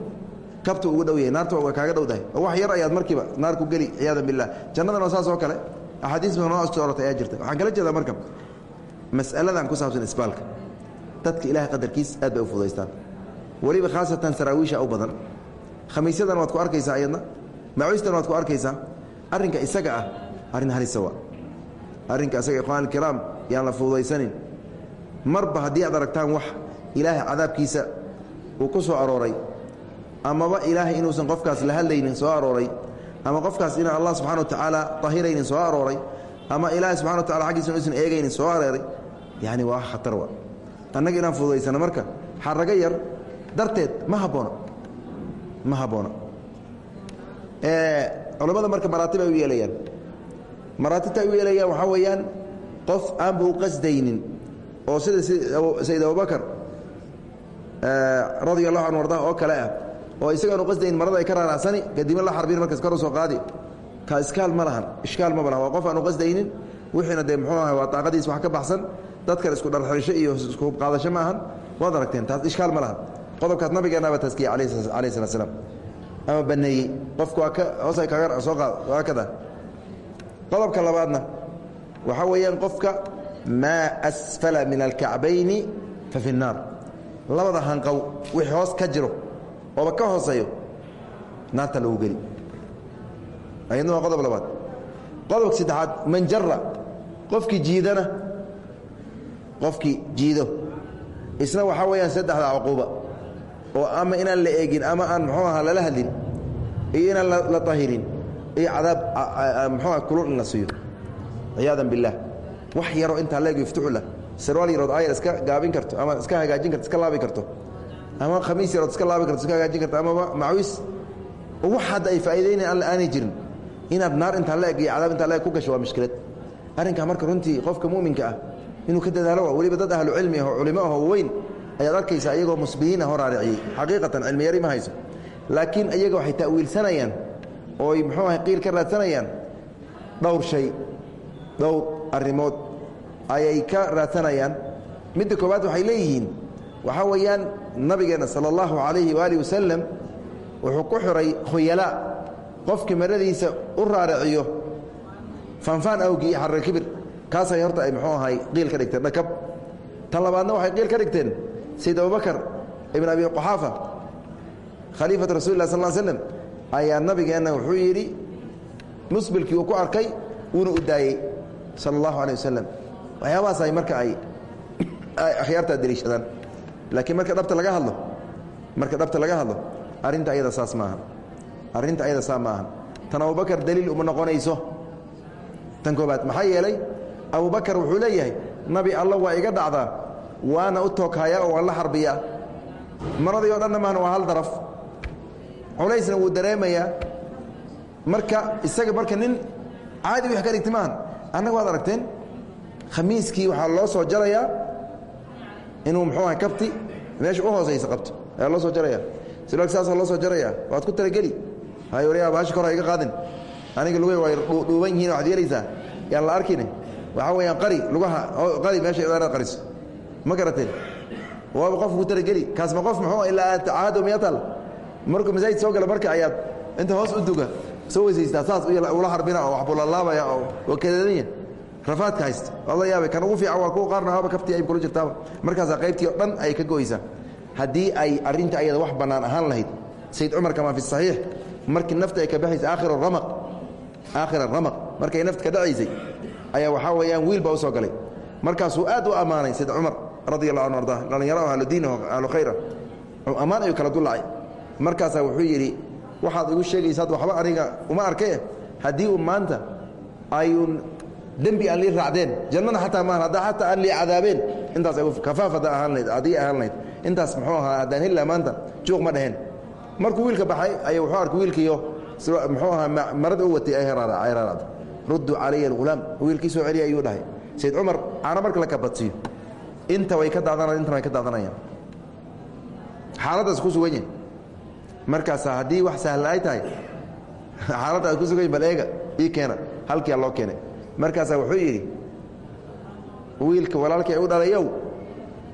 kabtu ugu dhow yahay naarta waa kaaga dhowdahay oo wax yar ayaad markiiba naar ku geli ciyaadan billah jannadan oo saas oo kale axaadiis badan oo astooratay ayaa jirta waxaan kala jeedaa marka mas'aladan ku saabsan isbaalka dadka ilahay qadarkiis aad bay u fudaystaan weliba khaasatan saraawiisha u badan khamiisyadan waad ku arkaysaa ayadna? Macuistan waad ku arkaysaa? Arrinka isaga ah arrin halisa waa. Arrinka isaga ikhwaan alkiraam yaan la fududaysanin marba haddii aad aragtaan wax ilaahay cadaabkiisa uu ku soo arooray amaba ilaahay inuusan qofkaas la hadlaynin soo arooray ama qofkaas inaan allah subxana wa tacaala tahiraynin soo arooray ama ilaahay subxana wa tacala xaggiisa inuusan eegaynin soo areeray yacni waa khatar wa annaga inaan fududaysano marka xarago yar darteed ma habboona ma habboona culammada marka maraatib ay u yeelayaan. Maraatibta ay u yeelayaan waxaa weeyaan qof aanba u qasdaynin oo sida sayid abubakar radia allahu anhu ardah oo kale ah oo isagaan u qasdayn marada ay ka raaracsani kadibna la xarbin markas kor u soo qaadi. Ka iskaal ma lahan ishkaal maba lahan waa qof aan u qasdaynin wixiina dee muxuu ahay waa daaqadiis wax ka baxsan dadkan isku dharxisho iyo isku qaadasho ma ahan. Waad aragteen taas ishkaal ma lahan qodobkaas nabigeenaba taskiya alayh slat slam ama baneeyey. Qofku waa hoos kaga soo qaad waa kada qodobka labaadna waxaa weeyaan qofka maa asfala min alkacbayni fa fi الnaar labada hanqow wixii hoos ka jiro ooba ka hooseeyo naarta lagu geli. Ayadna waa qodob labaad. Qodobka saddexaad man jara qofkii jiidana qofkii jiido. Isna waxaa weeyaan saddexda cuquuba oo ama inaan la eegin ama aan muxuu aha lala hadlin iyo inaan la tahirin iyo cadaab muxuuha kulul in la siiyo. Ciyaadan biاllah wax yaroo intaa leego iftuxula sarwaal yarood ayar iska gaabin karto ama iska hagaajin karto iska laabi karto. Ama khamiis yarood iska laabi karto iska hagaajin karto amaba macawiis oo wax hadda ay faa'iidaynayan alla aanay jirin. Inaad naar intaa la eg iyo cadaab intaa la eg ku gasho waa mushkilad arrinkaa marka runtii qofka mu'minka ah inuu ka dadaalo waa weliba dad ahlu cilmi ah oo culimo ah oo weyn ayaad arkaysaa iyagoo musbihiin ah hor raariciyey. Xaqiiqatan cilmi yari ma hayso. Laakiin iyaga waxay ta'wiilsanayaan ooy muxuu ahay qiil ka raadsanayaan dhowr shay dhowr arrimood ayay ka raadsanayaan. Midda koowaad waxay leeyihiin waxaa weeyaan nabigeenna sala allahu calayhi waaalih wasalam wuxuu ku xiray khuyalaa qofkii maradiisa u raariciyo fanfaan awgii iyo xarar kibir kaasay horta ay muxuu ahay qiil ka dhigteen dhakab. Tan labaadna waxay qiil ka dhigteen sayd abubakar ibn abi quxaafa khaliifat rasuli lah sal l slem ayaa nabigeenna wuxuu yidhi musbilkii uu ku arkay wuuna u daayey sala allahu aleh wasalam waxyaabahaas ay marka ay akhyaartaa deliishadaan laakiin marka dhabta laga hadlo marka dhabta laga hadlo arrinta ayada saas maaha arrinta ayada saa ma aha. Tan abubakar daliil uma noqonayso. Tan koobaad maxaa yeelay abubakar wuxuu leeyahay nabi alla waa iga dhacdaa waana u tooghayaa oo waan la xarbiyaa maradii o dhanna maahna waa hal daraf. Culaysna wuu dareemayaa marka isaga marka nin caadi wix ka dhigti maahan annaga waad aragteen khamiiskii waxaa loo soo jarayaa inuu muxuu aha kabti meesha u hoosaysa qabto ayaa loo soo jaraya silaalka saasaa loo soo jaraya waad ku talageli hay waryaa baashi kor ha iga qaadin. Aniga luga way dhuuban yihiin waxaad yeelaysaa. Yaan la arkine waxaa weeyaan qari lugaha qari meesha inaad qariso ma garateen waaba qofku ku talageli kaas ma qof muxuu ilaa caado miyatal markuu masaajid soo gala marka ayaad inta hoos u duga soo weysaystaa saas ula harbina oo wax bulalaabaya oo kadadanya rafaadka haysta waad la yaabay kan ugu fiican waa kuwa qaarna haba kaftii ay kula jirtaaba. Markaasaa qaybtii oo dhan ay ka goysaa haddii ay arrinta ayada wax bannaan ahaan lahayd sayd cumar kamaa fi saxiix. Markii nafta ay ka baxaysa aakhir ramaq aakhir aramaq markay nafta ka dhacaysay ayaa waxaa weeyaan wiil baa u soo galay. Markaasuu aad u ammaanay sayd cumar radi allahu anu arda dhallinyaro ahlu diin ahlu khayra ammaan ayuu kala dulacay markaasaa wuxuu yidhi waxaad igu sheegaysaad waxba aniga uma arkay haddii uu maanta ayuun dembi aan lii raacdeen jannana xataa maahan haddaa xataa aan lii cadaabeen intaas kafaaf haddaa ahaan layd haddii ahaan layd intaas muxuu ahaa haddaan heli laha maanta juuq ma dheheen. Markuu wiilka baxay ayuu wuxuu arkay wiilkiiyo muxuu ahaa marada u watay ay raaracda rudduu calaya alghulaam wiilkii soo celiya ayuu dhahay. Sayd cumar caano marka la kabadsiiyo inta way ka daadanayaan intana way ka daadanayaan xaaladdaas ku sugan yahay markaasa haddii wax sahlan ay tahay xaaladda ay ku sugan yahin bal eega ii keena halkiia loo keenay markaasaa wuxuu yidhi wiilka walaalkii u dhalayow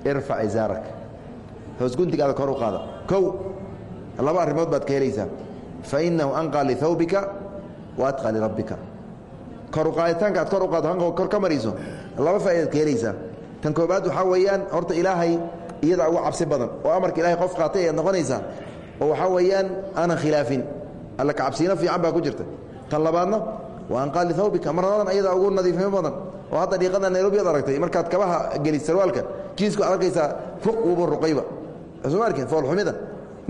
irfac izaarak hoos guntigaada kor u qaada. Kow laba arrimood baad ka helaysaa. Fa innahu anqaa lihawbika wa atqaa lirabbika kor u qaaditaanka aad kor u qaado hanka kor ka mariso laba faa'idaad ka helaysaa tan koobaad waxaa weeyaan horta ilaahay iyadaa ugu cabsi badan oo amarka ilahay qof qaatay ayaad noqonaysaa oo waxaa weeyaan aanan khilaafin. Alla kacabsiino fiican baa ku jirta. Tan labaadna waa anqaa lihawbika marnadan ayadaa ugu nadiifnimo badan oo hadda dhiiqada nairobi ad aragtay markaad kabaha gelis sarwaalka jiisku ad arkaysaa ruq uuba ruqayba. Soo ma arkin foolxumida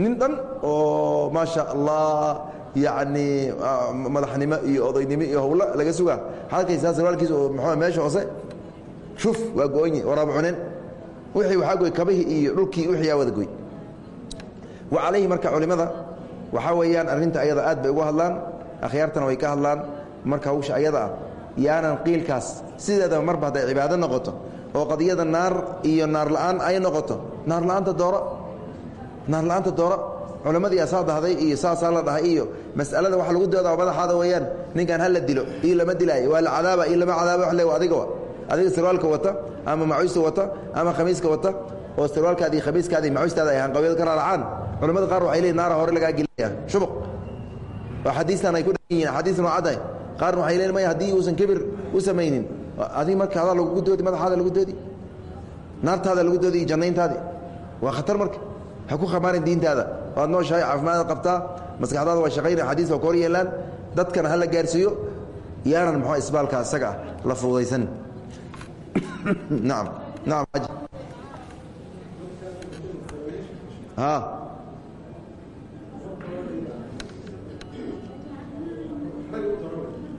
nin dhan oo maasha allah yacni madaxnimo iyo odaynimo iyo howlo laga sugaa halkaysaa sarwaalkiisa oo muxuu meesha hoose shuf waa go-onye waraaba cuneen wixii waxaa goy kabihii iyo dhulkii wixiyaa wada goy wa calayhi marka culimmada waxaa weeyaan arrinta ayada aad bay ugu hadlaan akhyaartana way ka hadlaan. Marka hawsha ayada ah yaanan qiilkaas sideedaba marba hadday cibaado noqoto oo qadiyada naar iyo naar la'aan ay noqoto. Naar la'aanta dooro naar la'aanta dooro. Culammadii asaa dahday iyo saasaa la dhahay iyo mas'alada waxa lagu doodaa madaxaada weeyaan ninkan ha la dilo iyo lama dilaayo waa la cadaaba iyo lama cadaaba wax le adiga adiga sarwaalka wata ama macuusta wata ama khamiiska wata oo sarwaalkaadi iyo khamiiskaadi macuustaada ay hanqawyada ka raaracaan culamada qaar waxay leeyiin naara hore lagaa gelaya shubuq. Oo xadiistan ay ku dhan yihiin axaadiistan waa caddahay qaarna waxay leeyiin maya haddii uusan kibir u samaynin adiga marka adaa lagugu doodi madaxaada lagu doodi naartaada lagu doodi iyo jannayntaadi waa khatar marka. Ha ku khamaarin diintaada. Waad nooshahay caafimaadaad qabtaa maskaxdaada waa shaqaynaya xadiis waa ka hor yeelaan dadkana ha la gaarsiiyo yaanan muxuu isbaalka isaga ah la fududaysan nacam nacam xaji ha?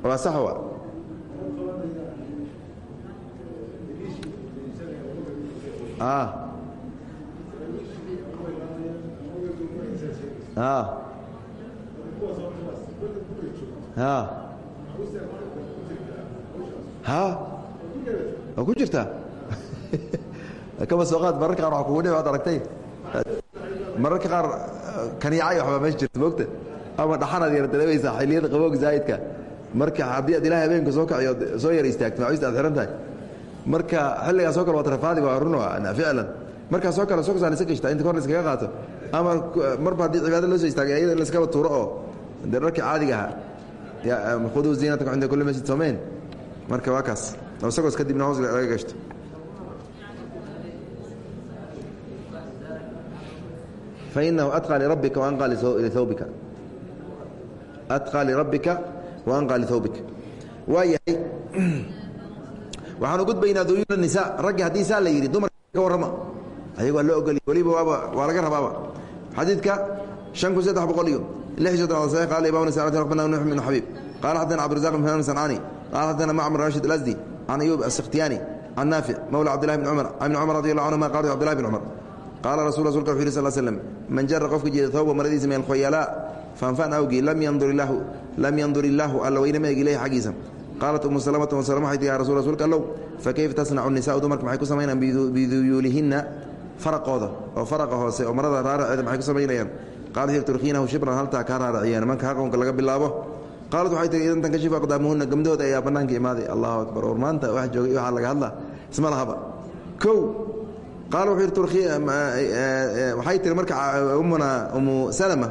Waa sax wa a waa ku jirtaa kaba soo qaad mararka qaar waa kugu dhici waad aragtay. Mararka qaar kaniicay waxbaa meesha jirta moogta ama dhaxanaad yara dareemaysaa xilliyada qabowga zaa'idka marka haddii ad ilahay habeenka soo kaciyo soo yara istaagto macuista ad xihan tahay. Marka xilligaas oo kale waa trafaadi waa run ficlan markaas oo kale soksaan isa gashtaa inta korna iskaga qaato. Ama marba haddii cibaado loo soo istaagay ayada laskaba tuuro oo dee dharkii caadiga ahaa. Khuduu ziinatakum cinda kulli masjid soomayn. Marka waa kaas oo isagoos kadibna hoos laga gashto fainahu atqى lirabbika waanqى liawbika atqى lirabbika waanqى lihawbika waa yahay waxaanu gudbaynaa duyuul nisa raggi haddii saa la yidhi dumarka ka warrama ayago waa loo ogoliy weliba waaba waa laga rabaaba xadiidka شhan kun saddex boqol iyo lix iyo soddon صحيح قال إمام نسائي رحمنا نوح بن حبيب قال حدثنا عبد الرزاق بن هانم الصنعاني قال حدثنا معمر راشد can ayub asakhtiyaani can naafic mawla cabdilahi bn cumar an ibn cumar radi allah canhuma qaala cbdillahi bn cumar qaala rasul rsulka wuxu yiri sal slem man jara qofka jeeda tooba maradiisa min alkhuyalaa faanfan awgii lam yandur illaahu alla weyne maegi ilayhi xaggiisa qaalat umu salamata umu salama waxay tii yaa rasul rsulka allow fakayfa tasnacu nisaau dumarka maxay ku samaynaan biduyuulihinna faraqooda oo faraqa hoose oo marada raaraceeda maxay ku samaynayaan qaala hiya turkiinahu shibran haltaa kaa raaraciyeen manka haqoonka laga bilaabo qaalad waxay tiri idan tankashifu aqdaamuhunna gamdahooda ayaa bannaanka imaaday. Allahu akbar. War maanta wax joogay waxaa laga hadla isma lahaba. Kow qaala wuxuu yidhi turkiwaxay eh, eh, eh, tiri marka ummuna umu salama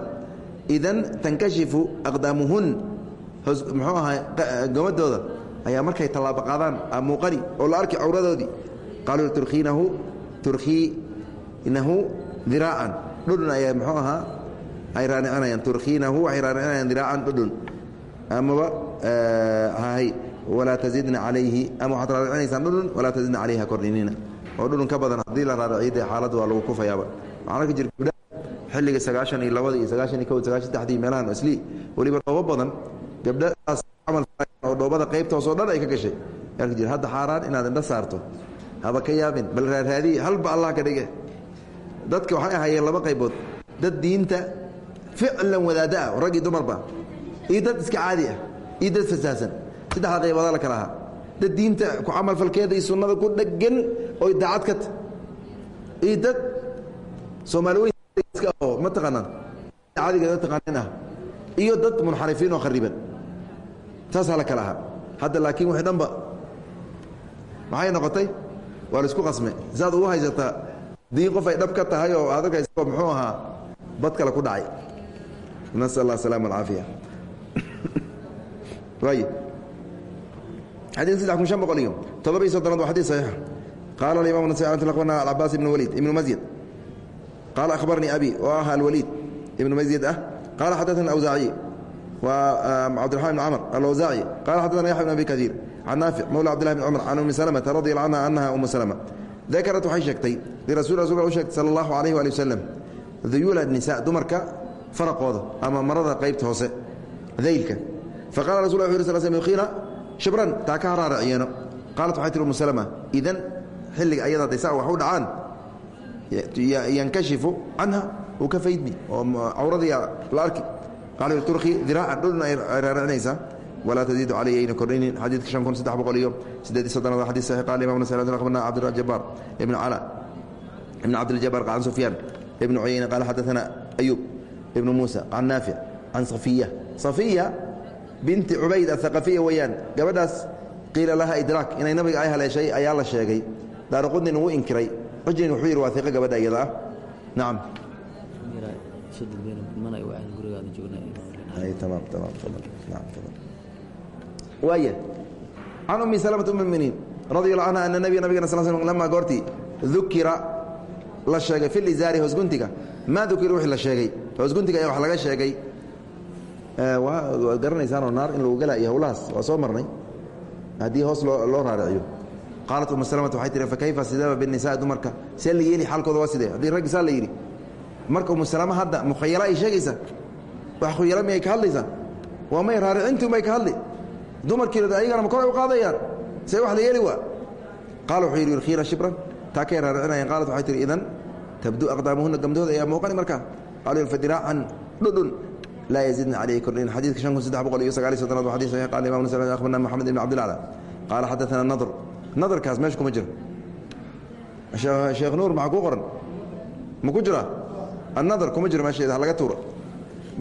idan tankashifu aqdaamuhun muxuu ahaa gomadooda ayaa markay tallaabo qaadaan a muuqani oo la arki cawradoodii. Qaaluu turkiinahu turkiinahu diraacan dhudhun ayaa muxuu ahaa ay raanicinayaan turkiinahu waxay raanicinayaan diraacan dhudhun amaba hay walaa tazidna calayhi ama waxaad raaricinaysaan dhudhun walaa tazidna calayhi ha kordhinina oo dhudhun ka badan haddii la raariciyo dee xaaladda waa lagu kufayaaba. Waxaan arki jira gabdha xilliga sagaashan iyo labada iyo sagaashan iyo ko sagaashan saddexdii meelahan isli weliba dhoobo badan gabdhaas camal oo dhoobada qaybta hoos oo dhan ay ka gashay. Arki jir hadda xaaraan inaad indha saarto haba ka yaabin bal raaraadiye halba allah ka dhige dadka waxay ahaayeen laba qaybood dad diinta ficlan wadaadda ah rag iyo dumarba iyo dad iska caadi ah iyo dad fasaahsan saddexda qaybooda la kala ahaa dad diinta ku camalfalkeeda iyo sunnada ku dheggan oy daacad ka ta iyo dad soomaali weyn oo ma taqaanaan? Caadigeeda taqaanin ah iyo dad munxarifiin oo khariban. Saasaa la kala ahaa hadda laakiin wixii dhanba maxay noqotay? Waa la isku qasme saad ugu haysataa diin qof ay dhab ka tahay oo aad arkaysa muxuu ahaa bad kale ku dhacay. Nasal allah asalama alcaafiya waay xadiid saddex kun shan boqol iyo toddoba iyo soddonaad waa xadiid saxiixa qaala alimam nasai akhbarna alcabaas ibn waliid ibnu masyid qaala akhbarnii abi oo ah alwaliid ibnu masyid ah. Qaala xadaثana awsaaciy waa cabdiraxman ibn camr alawsaaci qala xadaثana yaxya bn abi kaiir can naafic mawla cabdillahi bn cumar can umi salamata radi alla canha anaha umu salama dakarat waxay sheegtay lirasul rasulka u sheegtay sala allahu alayh waali wasalam duyuula nisa dumarka faraqooda ama marada qaybta hoose daylka faqala rasul yh sl sl yukiina shibran taa ka haraaraciyeeno qaalat waxay tihi umu salama idan xilliga ayada hadday saa wax u dhacaan yankashifu canha uu ka faydmi oo cawradiia la arki qaala turki diraacan dhulna ay raaracinaysaa walaa taziidu calay ayna kordhaynin xadiidka shan kun saddex boqol iyo siddeed iyo soddonad xadis saxiix qaala imam nasai akhbarna cabdiljabaar ibnu cala ibn cabdiljabaar can sufyaan ibnu cuyayna qaala xadaثana ayub ibnu muusa can naafic can safiya safiya binti cubayd athaqafiya weeyaan. Gabadhaas qiila laha idraak inay nabiga ay haleeshay ayaa la sheegay. Daaraqudnin wuu inkiray. Xujrin wuxuu yidhi waa iqa gabadha iyada ah. Nacam waaya can umi salmt muminiin radi allah canha ana nabiya nabigana sl lama goortii dukira la sheegay fi lizaari hoosguntiga maa dukira wixii la sheegay. Hoosguntiga ayaa wax laga sheegay waad garanaysaanoo naar in lagu galaayo howlahaas waa soo marnay. Haddii hoos loo raaraciyo qaalat umu salmata waxay tihi fakayfa sidaba binisaa dumarka? See la yeeli xaalkooda waa sidee? Haddii raggi saa la yidhi. Marka umu salama hadda mukhayala ay sheegaysaa. Wax khuyala miyay ka hadlaysaa? Waa may raaricintuun bay ka hadli. Dumarkiina ayagana ma kor ay u qaadayaan. See wax la yeeli waa. Qaala wuxuu yidhi yurkhiina shibran. Taa kay raaricinayaan qaalat waxay tihi idan tabdu aqdaamuhuna gamdahooda ayaa muuqani markaa? Qaalu fadiraacan dhudhun laa yaziidna calayhi kordhin xadiidka shan kun saddex boqol iyo sagaal iyo soddonaad waa xadis saxiix qaala imam nasai akhbarna moxamed ibn cabdilacla qaala xadaثana nadr nadarkaas meesha kuma jiro sheekh nuur maxaa kuu qoran ma ku jira annadar kuma jiro meesheeda laga tuuro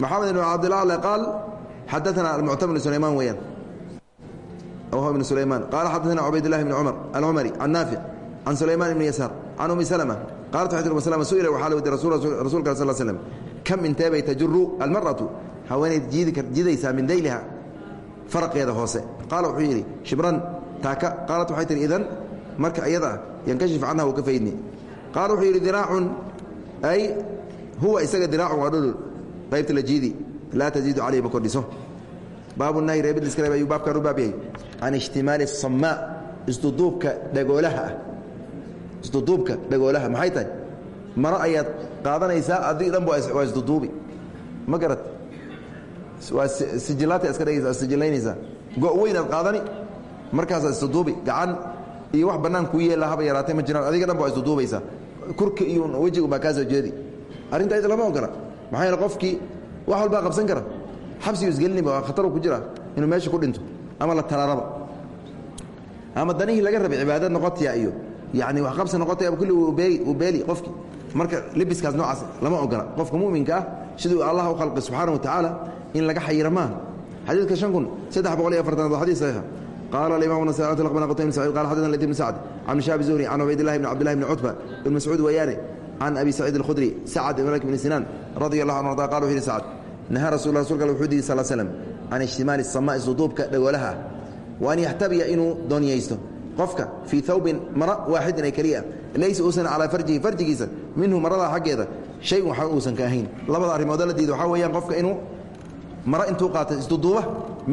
moxamed ibn cabdilacla qaal xadaثana almuctamir bn sulaymaan weeyaan wh bn sulaymaan qaala xadaثana cubaydillahi bn cumar alcumari can naafic can sulaymaan ibni yasaar can umi salma qaalat waxay tir um slma su'ila waxaa la weydiy rasulka sal slm kam intee bay tajuru almar'atu haweenayd jidaysaa min dayliha? Faraqeeda hoose. Qaala wuxuu yidhi shibran taaka. Qaalat waxay tihi idan marka iyada yankashif canha uu ka faydni. Qaala wuxuu yidhi diraacun ay huwa isaga diraacun waa dhudhul. Qaybta la jiidi laa taziidu calayhi ma kordhiso. Baabu nahyi reebid liska reeb ayuu baabkan u baab yahay can ijtimaali asamaa isduduubka dhagoolaha ah. Isduduubka dhagoolaha maxay tahay maro ayaad qaadanaysaa? Adig dhan waa isduduubi ma garat waa sijilaata iska dhegaysa sijilaynaysaa go' weynaad qaadani. Markaasaad isduduubi gacan iyo wax bannaan kuu yeela haba yaraatay ma jiraan. Adiga dhan ba waa isduduubaysaa kurka iyo wejiga baa kaa soo jeedi. Arrinta id lama ogola. Maxaa yeele qofkii wax walbaa qabsan kara. Xabsigu isgelinba waa khataru ku jira inuu meesha ku dhinto ama la talaaraba ama danihii laga rabay cibaadad noqotaya iyo yani wax qabsi noqotay kulli uu beeli qofkii marka libiskaas noocaas lama ogola qofka muminka ah siduu allah u khalqi subxaana watacaala in laga xayira maaha xadiidka shan kun saddex boqol iyo afartanaad waa xadis saxiixa qaala nasai akhbarna qutayb bn sacid qala xadana layth bn sacd can shaabi zuhri can cubaydillahi bn cabdillahi bni cutba ibn mascuud wayaane can abi saciid alkhudri sacad ibn malik bni sinaan radia allahu anhu arda qala wuxu yidhi sacad nahaa rasul rasulka wuxuu diiday sal slam can ijtimaali samaa suduubka dhagoolaha wa an yaxtabiya inuu doonyaysto qofka fii awbin mara waaxidin ay keliya laysa uusan calaa farjihi farjigiisa minhu marada xaggeeda shay waxa uusan ka ahayn. Labada arrimoodoo la diida waxaa weeyaan qofka inuu mara intuu qaata isduduuba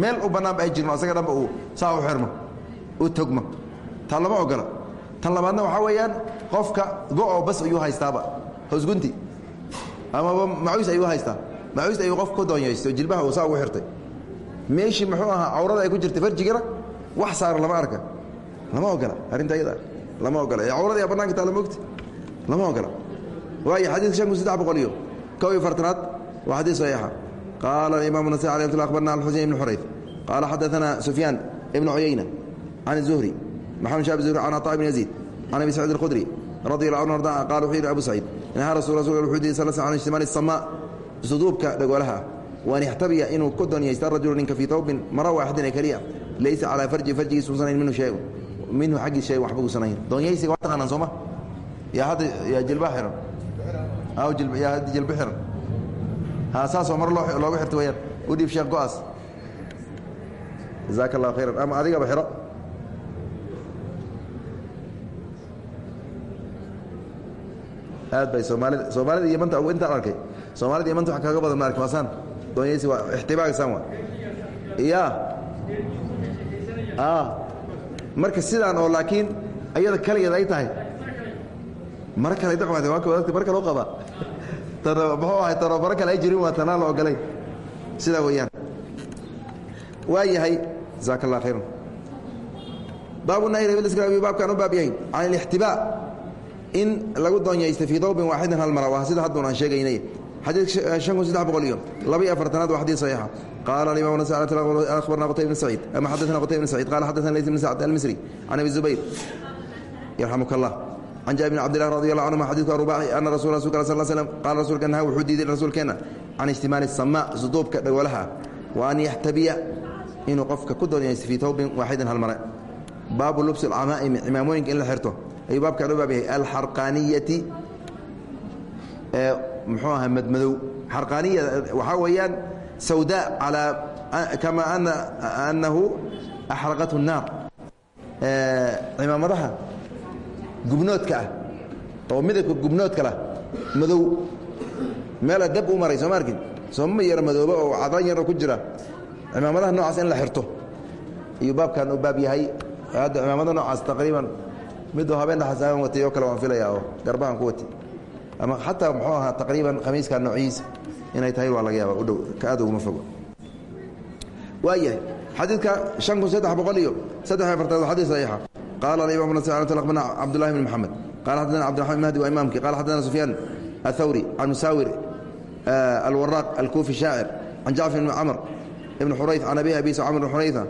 meel u bannaanba ay jirno asaga dhanba uu saa u xirmo u togmo taa lama ogola. Tan labaadna waxaa weeyaan qofka go-o bas ayuu haystaaba hoosgunti amaba macuus ayuu haystaa. Macuus ayuu qof ku doonyaysto jilbaha uu saa ugu xirtay. Meeshii muxuu ahaa cawrada ay ku jirtay farjigana wax saara lama arka lama ogola arinta ayada. Lama ogola ee cawrada yaa bananka taa lama ogti lama ogola waayo xadiidka shan kun saddex boqol iyo kow iyo fartanaad waa xadiid saxiixa. Qaala alimaamu nasai alay atulah akhbarna alxuseyn ibn xurayf qaala xadaana sufyaan ibnu cuyayna can zuhri maxamed shaab zuhri can caطaa ibn yaziid can abi saciid alqudri radi allah anhu ardaa qaala wuxuu yidhi abu saciid nahaa rasul rasul wuxuu diiy sal sl an ishtimaal samaa suduubka dhagoolaha ah. Waan ixtabiya inuu ku donyaysta rajulu ninka fii tawbin marawa axdina keliya laysa calaa farji farjigiisuusan hayn minhu shayun minhu xaggiis shay waxba usanayn doonyaysiga waa taqaanaan sooma yaa hadda yaa jilba jil yaa hadda jilba xiran? Ha saasoo mar loo looga xirto wayaan u dhiib sheekh go'aas. Jazaaka allahu khayran. Ama adigaba xiro. Aad bay soomaalida soomaalida iyo manta intaan arkay. Soomaalida iyo manta wax kaga badan ma arki waasaan doonyaysi waa ixtibaagasaan waa. Ya marka sidaan oo laakiin ayada kaligeed ay tahay. Mara kale mar kale u qaba. Tana muxuu ahay tano maro kale ay jirin waa tanaan la ogolay. Sidaa weeyaan. Waa yahay jazaaka allah khayran. Baabu nahyi bilskraabi baabkaan u baab yahay can alixtibaa in lagu doonyaysta fii dawbin waaxidin hal mara waa sida hadduun aan sheegaynay aad wa adii qaala aimam abarna qtay bn saciid ama xadana qtay bn sacid qala xadana lays bn sacd almisri can abi zubayr yarxamuk allah can jaabir bn cabdilah radi allah canhuma xadiidku arubaaxi ana rasul rasulk sal slm qaala rasulka naha wuxuu diiday rasuulkeenna can ijtimaali samaa suduubka dhagoolaha wa an yaxtabiya inuu qofka ku doonyays fii towbin waaxidin halmare baabu lubsi alcamaa'imi cimaamooyinka in la xirto ayuu baabkaan u baab yahay alxarqaaniyati muxuu ahaa madmadow. Xarqaaniya waxaa weeyaan sawdaa calaa kama ana annahu axraqathu الnaar cimaamadaha gubnoodka ah oo midabka gubnoodka lah madow. Meela dab u maray sooma arkin? Sooma yaro madooba oo cadaan yaroo ku jira. Cimaamadaha noocaas in la xirto. Ayuu baabkan u baab yahay hadda cimaamada noocaas taqriiban miduu habeen dhaxasaaban watay oo kale waan filayaa oo garbahan ku wati ama xataa muxuu ahaa taqriiban khamiiska noociisa inay tahay waa laga yaaba u dhow ka aad uguma fogo. Waa yahay xadiidka shan kun saddex boqol iyo saddex afartaad xadiid saxiixa. Qaala alimam nas akhbarna cabdullahi bn moxamed qala xadana cabdiraxman mahdi waa imaamkii. Qala xadana sufyaan athawri can musaawir alwaraaq alkuufi shaacir can jacfar bn camr ibn xurayth can abihi abi camr bn xurayta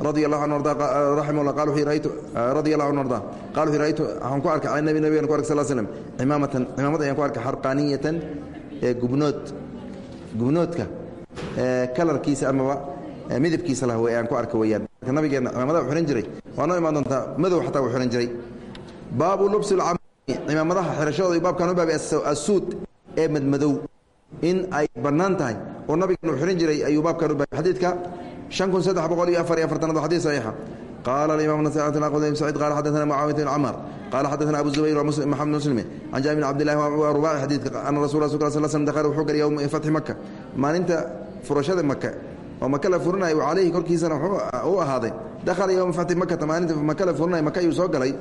radi allah anu llah qal raytu radi allah anu arda qal wuxuu raytu waxaan ku arkay can nabi nabigan ku arkay sal slm cimaamatan cimaamad ayaan ku arkay xarqaaniyatan gubnood gubnoodka kalarkiisa amaba midabkiisa lah aan ku arka weyaan marka nabigeenna cimaamada u xihan jiray waa noo imaan doontaa madow xataa uu xihan jiray. Baabu lubsi cimaamadaha xirashadooda baabkaan u baabay asuud ee madmadow in ay bannaan tahay. Oo nabigan uu xihan jiray ayuu baabkaan u baabay xadiidka an kun saddex boqol iyo afar iyo afartanaad xadii saxiixa qala imam said qala xadana mucaawiyat bn camar qala xadana abu zubayr maxamed muslimi can jaabir bn cabdillahi waa rubaaci xadiidka ana rasul s sl slm dakhala wuxuu galay yowma fatxi maka maalinta furashada maka oo maka la furinayo calayhi korkiisana wuxuu u ahaaday dakhala yowma fatxi makata maalinta maka la furinayo maka ayuu soo galay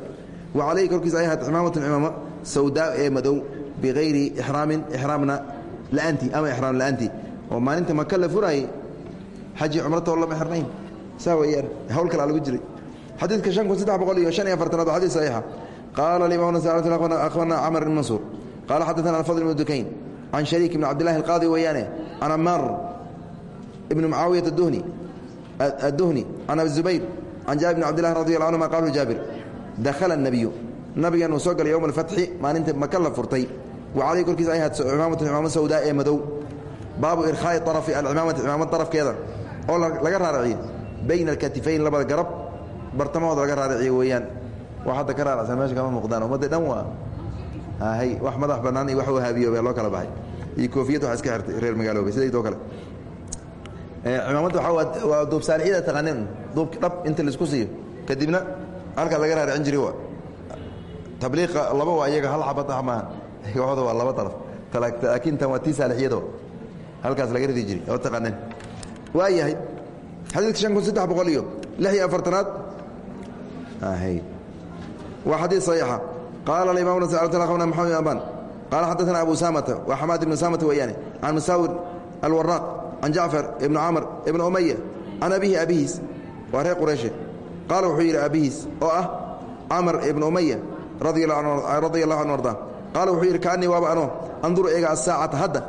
wa calayhi korkiisa ay ahaat cimaamatan cimaamo sawdaa ee madow bikayri ixraamin ixraamna la'aantii ama ixraam la'aantii oo maalinta maka la furaayey xaji cumratoo lama xirnayn saa weyaan hawl kale lagu jiray xadiidka shan kun saddex boqol iyo shan iyo afartanaad waa xadid saxiixa qaala alimam nas akhbarna camr ibn mansuur qaala xaddaثana alfadl ibn dukayn can shariik ibn cabdillahi alqaadi weeyaane can amaar ibn mucaawiyat aduhni adduhni can abi zubayr can jaabir bn cabdillahi radi allah anhuma qala jaabir dakhala الnabiyu nabigan uu soo galay yowma alfatxi maalinta maka la furtay wa calayhi korkiisa ay ahaad cimaamatu cimaamo sawdaa ee madow baabu irkhaa'i arafi alcimaamati cimaamad darafkeeda oo laga raariciyo. Bayna alkatifayn labada garab bartamahooda laga raariciyo weeyaan. Wax hadda ka raaracsan meesha kama muuqdaan. Ummadda dhan waa hay wax madax bannaan iyo wax wahaabiyoobaa loo kala baxay. Iyo koofiyad waxa iska xirtay reer magaaloobay sidaydoo kale. Cimaamadda waxaa waa duubsaalixyada taqaanin duubki dhab inta la isku siiyo. Kadibna halkaa laga raaricin jiray wa tabliiqa laba waa iyaga hal xabad ah maaha. Kooxda waa laba daraf laakiin tan waa tii saalixiyado halkaas laga ridi jiray oo taqaanin waa yahay. Xadiidka shan kun saddex boqol iyo lix iyo afartanaad. Waa xadiid saxiixa. Qaala akhbarna maxamed bin aban qaala xadaana abu samata waa xamaad ibnu samata weeyaane can musaawir alwaraaq can jacfar ibnu camr ibnu umaya can abihi abihiis waa reer qureyshe qaala wuxuu yidhi oo ah camr ibnu umaya radia allahu anhu arda. Qaala wuxuu yidhi kaanii waaba anoo anduru eega asaacata hadda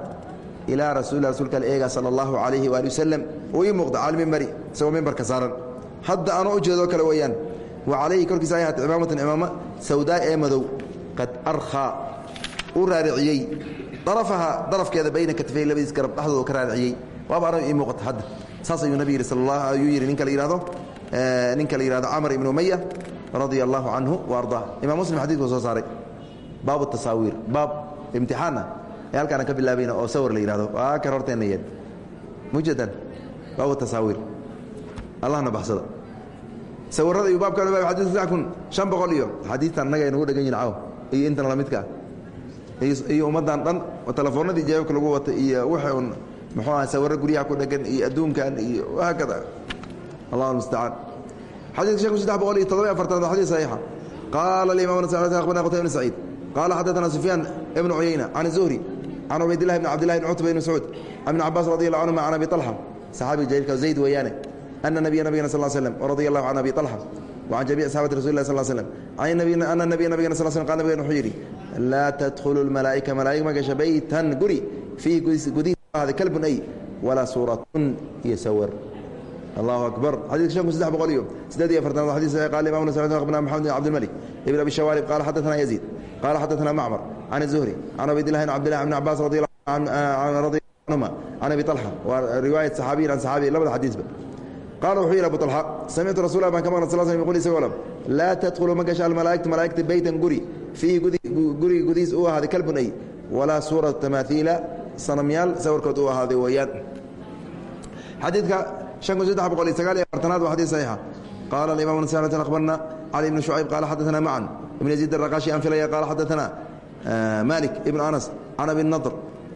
ilaa rasuulilah rasuulka ale eega sala allahu calayhi waali wasalam uu ii muuqda cala mimbari isagoo mimbarka saaran. Hadda anoo u jeedoo kale weeyaan wa calayhi korkiisa ay ahaatay cimaamatan cimaama sawdaa ee madow qad arkhaa uu raariciyey. Darafaha darafkeeda bayna katifay labadiis garab dhexdooda ka raariciyey. Waaba anoo ii muuqata hadda. Saas ayuu nabi yidhi sal allah ayuu yidhi ninka la yihahdo ninka la yihahdo camr ibnu umaya radia allahu canhu wa ardaa imam muslim xadidkuu soo saaray. Baabu tasaawiir baab imtixaana ee halkaan ka bilaabayna oo sawir la yihahdo waa kan horteenna yeed mujadan baabu tasaawiir allahna baxsada. Sawirada iyo baabkan baab xadiid saddex kun shan boqol iyo xadiidtan annaga aynugu dhegan yihiin caw iyo intan lamidkaa iyo ummaddan dhan telefoonadii jawaabka lagu wata iyo waxa un muxuu aha sawiro guryaha ku dhegan iyo adduunkan iyo wahaa kada allahu almustacaan xadiidka sheku saddex boqol iyo todoba afartanaad waa xadiid saxiixa. Qaala alimaam abana qutay bn saciid. Qaala xaddaana sufyaan ibnu cuyayna can zuhri can cubaydillahi bn cabdillahi bn cutba ibn mascuud can ibn cabaas radi allah canhuma can abi alxa saxaabiga jaliilka zayd weeyaane ana nabiya nabigana sal slm radia allahu can abi alxa wa can jamiici saxabati rasuli lah sal slm ana nabiya nabigana sal slm qal nabigan wuxuu yidhi laa tadkhulu lmalaa'ika malaa'ig ma gasha baytan guri fii gudihiis ahaaday kalbun ay walaa suuratun iyo sawar allahu akbar xadidka shan kun saddex boqol iyo siddeed iyo afartanaad xadis qala imamna sacid akhbarna maxamed bin cabdilmalik ibn abi shawaarib qala xadaثna yaziid qala xadaثna macmar can الzuhri can cubaydillahi bn cabdillahi bn cabaas radi anhuma can abi طalxa waa riwaayat saxaabiyin can saxaabi labada xadiisba qaala wuxuu yidhi abu طalxa samictu rasul baan ka maqla sal sl yqul isagoo lam laa tadkhulu ma gasha almalaa'igtu malaa'igta beytan guri fiihi guriga gudihiis uu ahaaday kalbun ay walaa suuratu tamaaiila sanamyaal sawirkood uu ahaaday weeyaan aad qal imam abarna cali bn shucayb qaal xadaana macan ibn yaziid araqashi aan filaya qaal xadaana malik ibn anas can abi nadr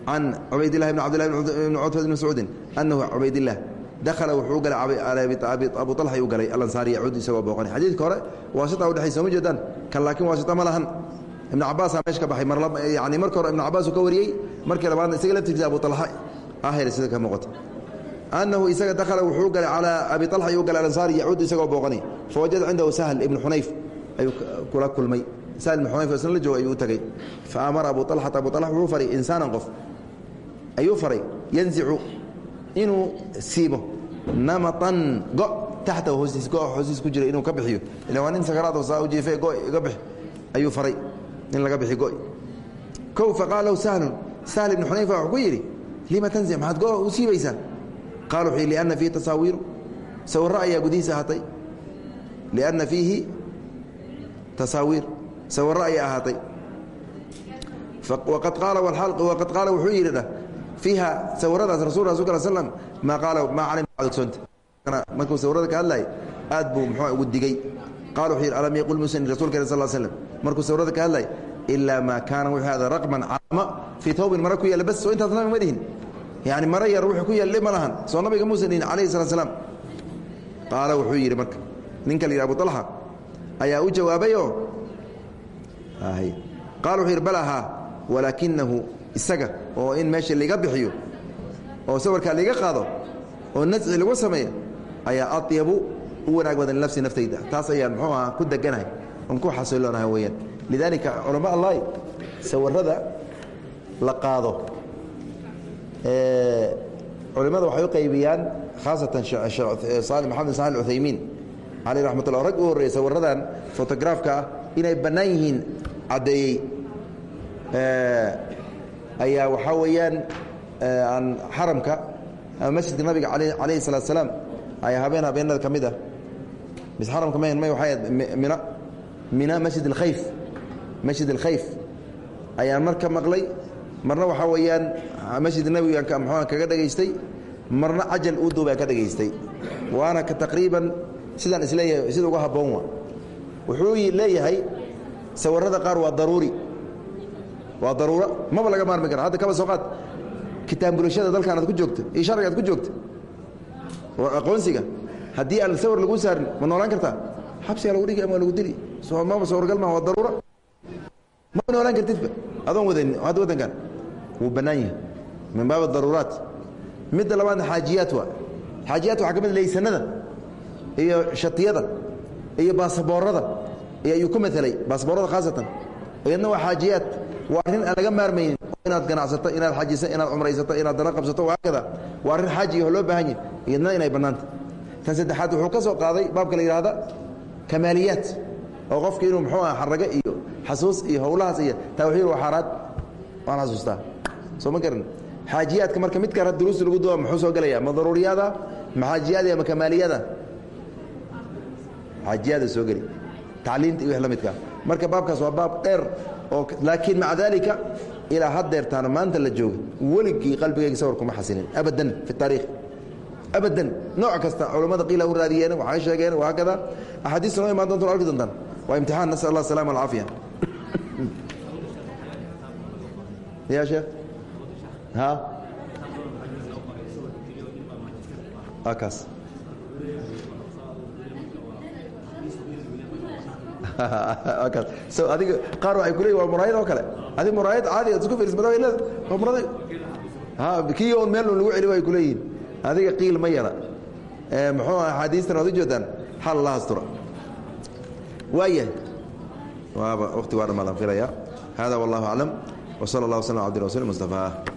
can cubaydillahi bn cabdillahi bn cutbat bn mascuudin anahu cubaydilah dakhala wuxuu galay abu alxa yuu galay alansaariya cud isagoo booqanay xadiidka hore waasita udhexaysa sooma jeedaan kan laakiin waasita ma lahan ibn cabaasaa meesha ka baxay yani marka hore ibn cabaasuu ka wariyey markii labaadna isaga laftiisa abu alxa ah hel sida ka muuqata anahu isaga dakhala wuxuu galay calaa abi alxa ayuu galay alansaari yacuud isagoo booqanay fawajada cindahu sahl ibnu xunayf ayuu kula kulmay sahl ibnu xunayf isna la jooga ayuu u tegey fa amara abu alxata abu alxa wuxuu faray insaanan qof ayuu faray yanzicu inuu siibo namatan go taxtahu hoostiis go hoostiis ku jira inuu ka bixiyo ila waa nin sakaraad saa u jiife go iga bix ayuu faray in laga bixi go kow faqaala lahu sahlun sahl ibnu xunayfa wuxuu ku yidhi lima tanzic maxaad go u siibaysaa yidhi lianna fiihi tasaawiiru sawirro ayaa gudihiisa ahaatay lianna fiihi tasaawiir sawirro ayaa ahaatay waqad qaala qaala wuxuu yidhi dhah fiiha sawiradaas rasul rasulka al slam maa qaala maa calim ogsoonta markuu sawirada ka hadlayay aad buu muxuu ugu digey qala wuxuu yidhi alam yaqul musan rasulka sal slam markuu sawirada ka hadlayay ilaa maa kaana wuxuu hada raqman calama fii tawbin mara ku yaalla bas oo intaas nabi ma dhihin yani maro yar wuxuu ku yaal ma lahan. Soo nabiga muusa dhihin alayhi salaa slaam qaala wuxuu yidhi marka ninka la yidhi abu alxa ayaa u jawaabayoo qaala wuxuu yidhi balahaa walaakinahu isaga oo in meesha liga bixiyo oo sawirkaa liga qaado oo nasci lagu sameeyo ayaa aطyabu u wanaag badan linafsi naftayda. Taas ayaan muxuu aha ku deganahay oon ku xasiloonahay weeyaan. Lidaalika culama allahi sawirada la qaado culimada waxay u qaybiyaan khaasatan maxamed saal uthaymiin caleyh ullah rag u horreeyey sawiradan fotograafka ah inay bannaan yihiin caddeeyey. Ayaa waxaa weeyaan aan xaramka ama masjidka nabiga calayhi salaatu salaam ayaa habeen habeenada ka mid ah. Mis xaramka ma may waxay ahayd mina masjid alkhayf masjid alkhayf. Ayaan mar ka maqlay marna waxaa weeyaan masjid nabiga mxua kaga dhegaystay? Marna cajal u duubaan ka dhegaystay. Waana taqriiban sidaan is leeyahay sida uga habboon wa wuxuu leeyahay sawirada qaar waa daruuri. Waa daruuro maba laga maarmi kara hadda kaba soo qaad. Kitaambulashada dalkan aad ku joogta iyo sharciga aad ku joogta aqoonsiga. Haddii aan sawir lagu saarin ma noolaan kartaa? Xabsigaa lagu dhigi ama lagu dili? Maba sawirgal ma waa daruuro ma noolaan kartidba? Adoon wadanin hadda waddankan wuu bannaan yahay min baab adaruuraat midda labaadna xaajiyaat waa. Xaajiyaat waxaa ka mid laysanada iyo shatiyada iyo baasaboorada ayuu ku maelay baasaboorada khaasatan. Iyadna waa xaajiyaat. Waa arrin aan laga maarmaynin inaad ganacsato inaad xajiso inaad cumraysato inaad dana qabsato waakada waa arrin xaaji oo loo baahan yahy iyadna inay bannaanta. Tan saddexaad wuxuu ka soo qaaday baabka la yidhahda kamaaliyaat oo qofki inuu muxuu ah xarago iyo xasuus iyo howlahaas iyo tawxiid waa xaaraad. Waan xasuustaa. Soo ma garan xaajiyaadka marka mid kale duruusta lagu duwa muxuu soo gelaya ma daruuriyada? Ma xaajiyada ama kamaaliyada? Xaajiyada soo geli. Tacliinta iyo wix la midkaa marka baabkaas waa baab dheer oo laakiin maca daalika ilaa haddeertaana maanta la jooga weligii qalbigayga sawir kuma xasilin abadan fi taariikh. Abadan. Nooc kasta culammada qiila u raadiyeen waxay sheegeen waa kada axaadiista noo imaan doonta arki doontaan. Waa imtixaan. Nasal allah asalama alcaafiya ya sheekh ha kaas kaas so adiga qaar waxay ku leeyihiin waa muraayad oo kale. Adig muraayad caadi ad isku fiiris mada leeda waa murada ha kii oon meel lagu celi way ku leeyihiin adiga qiil ma yara. Muxuu axaadiistan waad u jeedaan xal la astura. Waayahay waaba waqti waa dhamaadan filaya hada wallahu aclam wsala allah waslam abdi rasul mustafa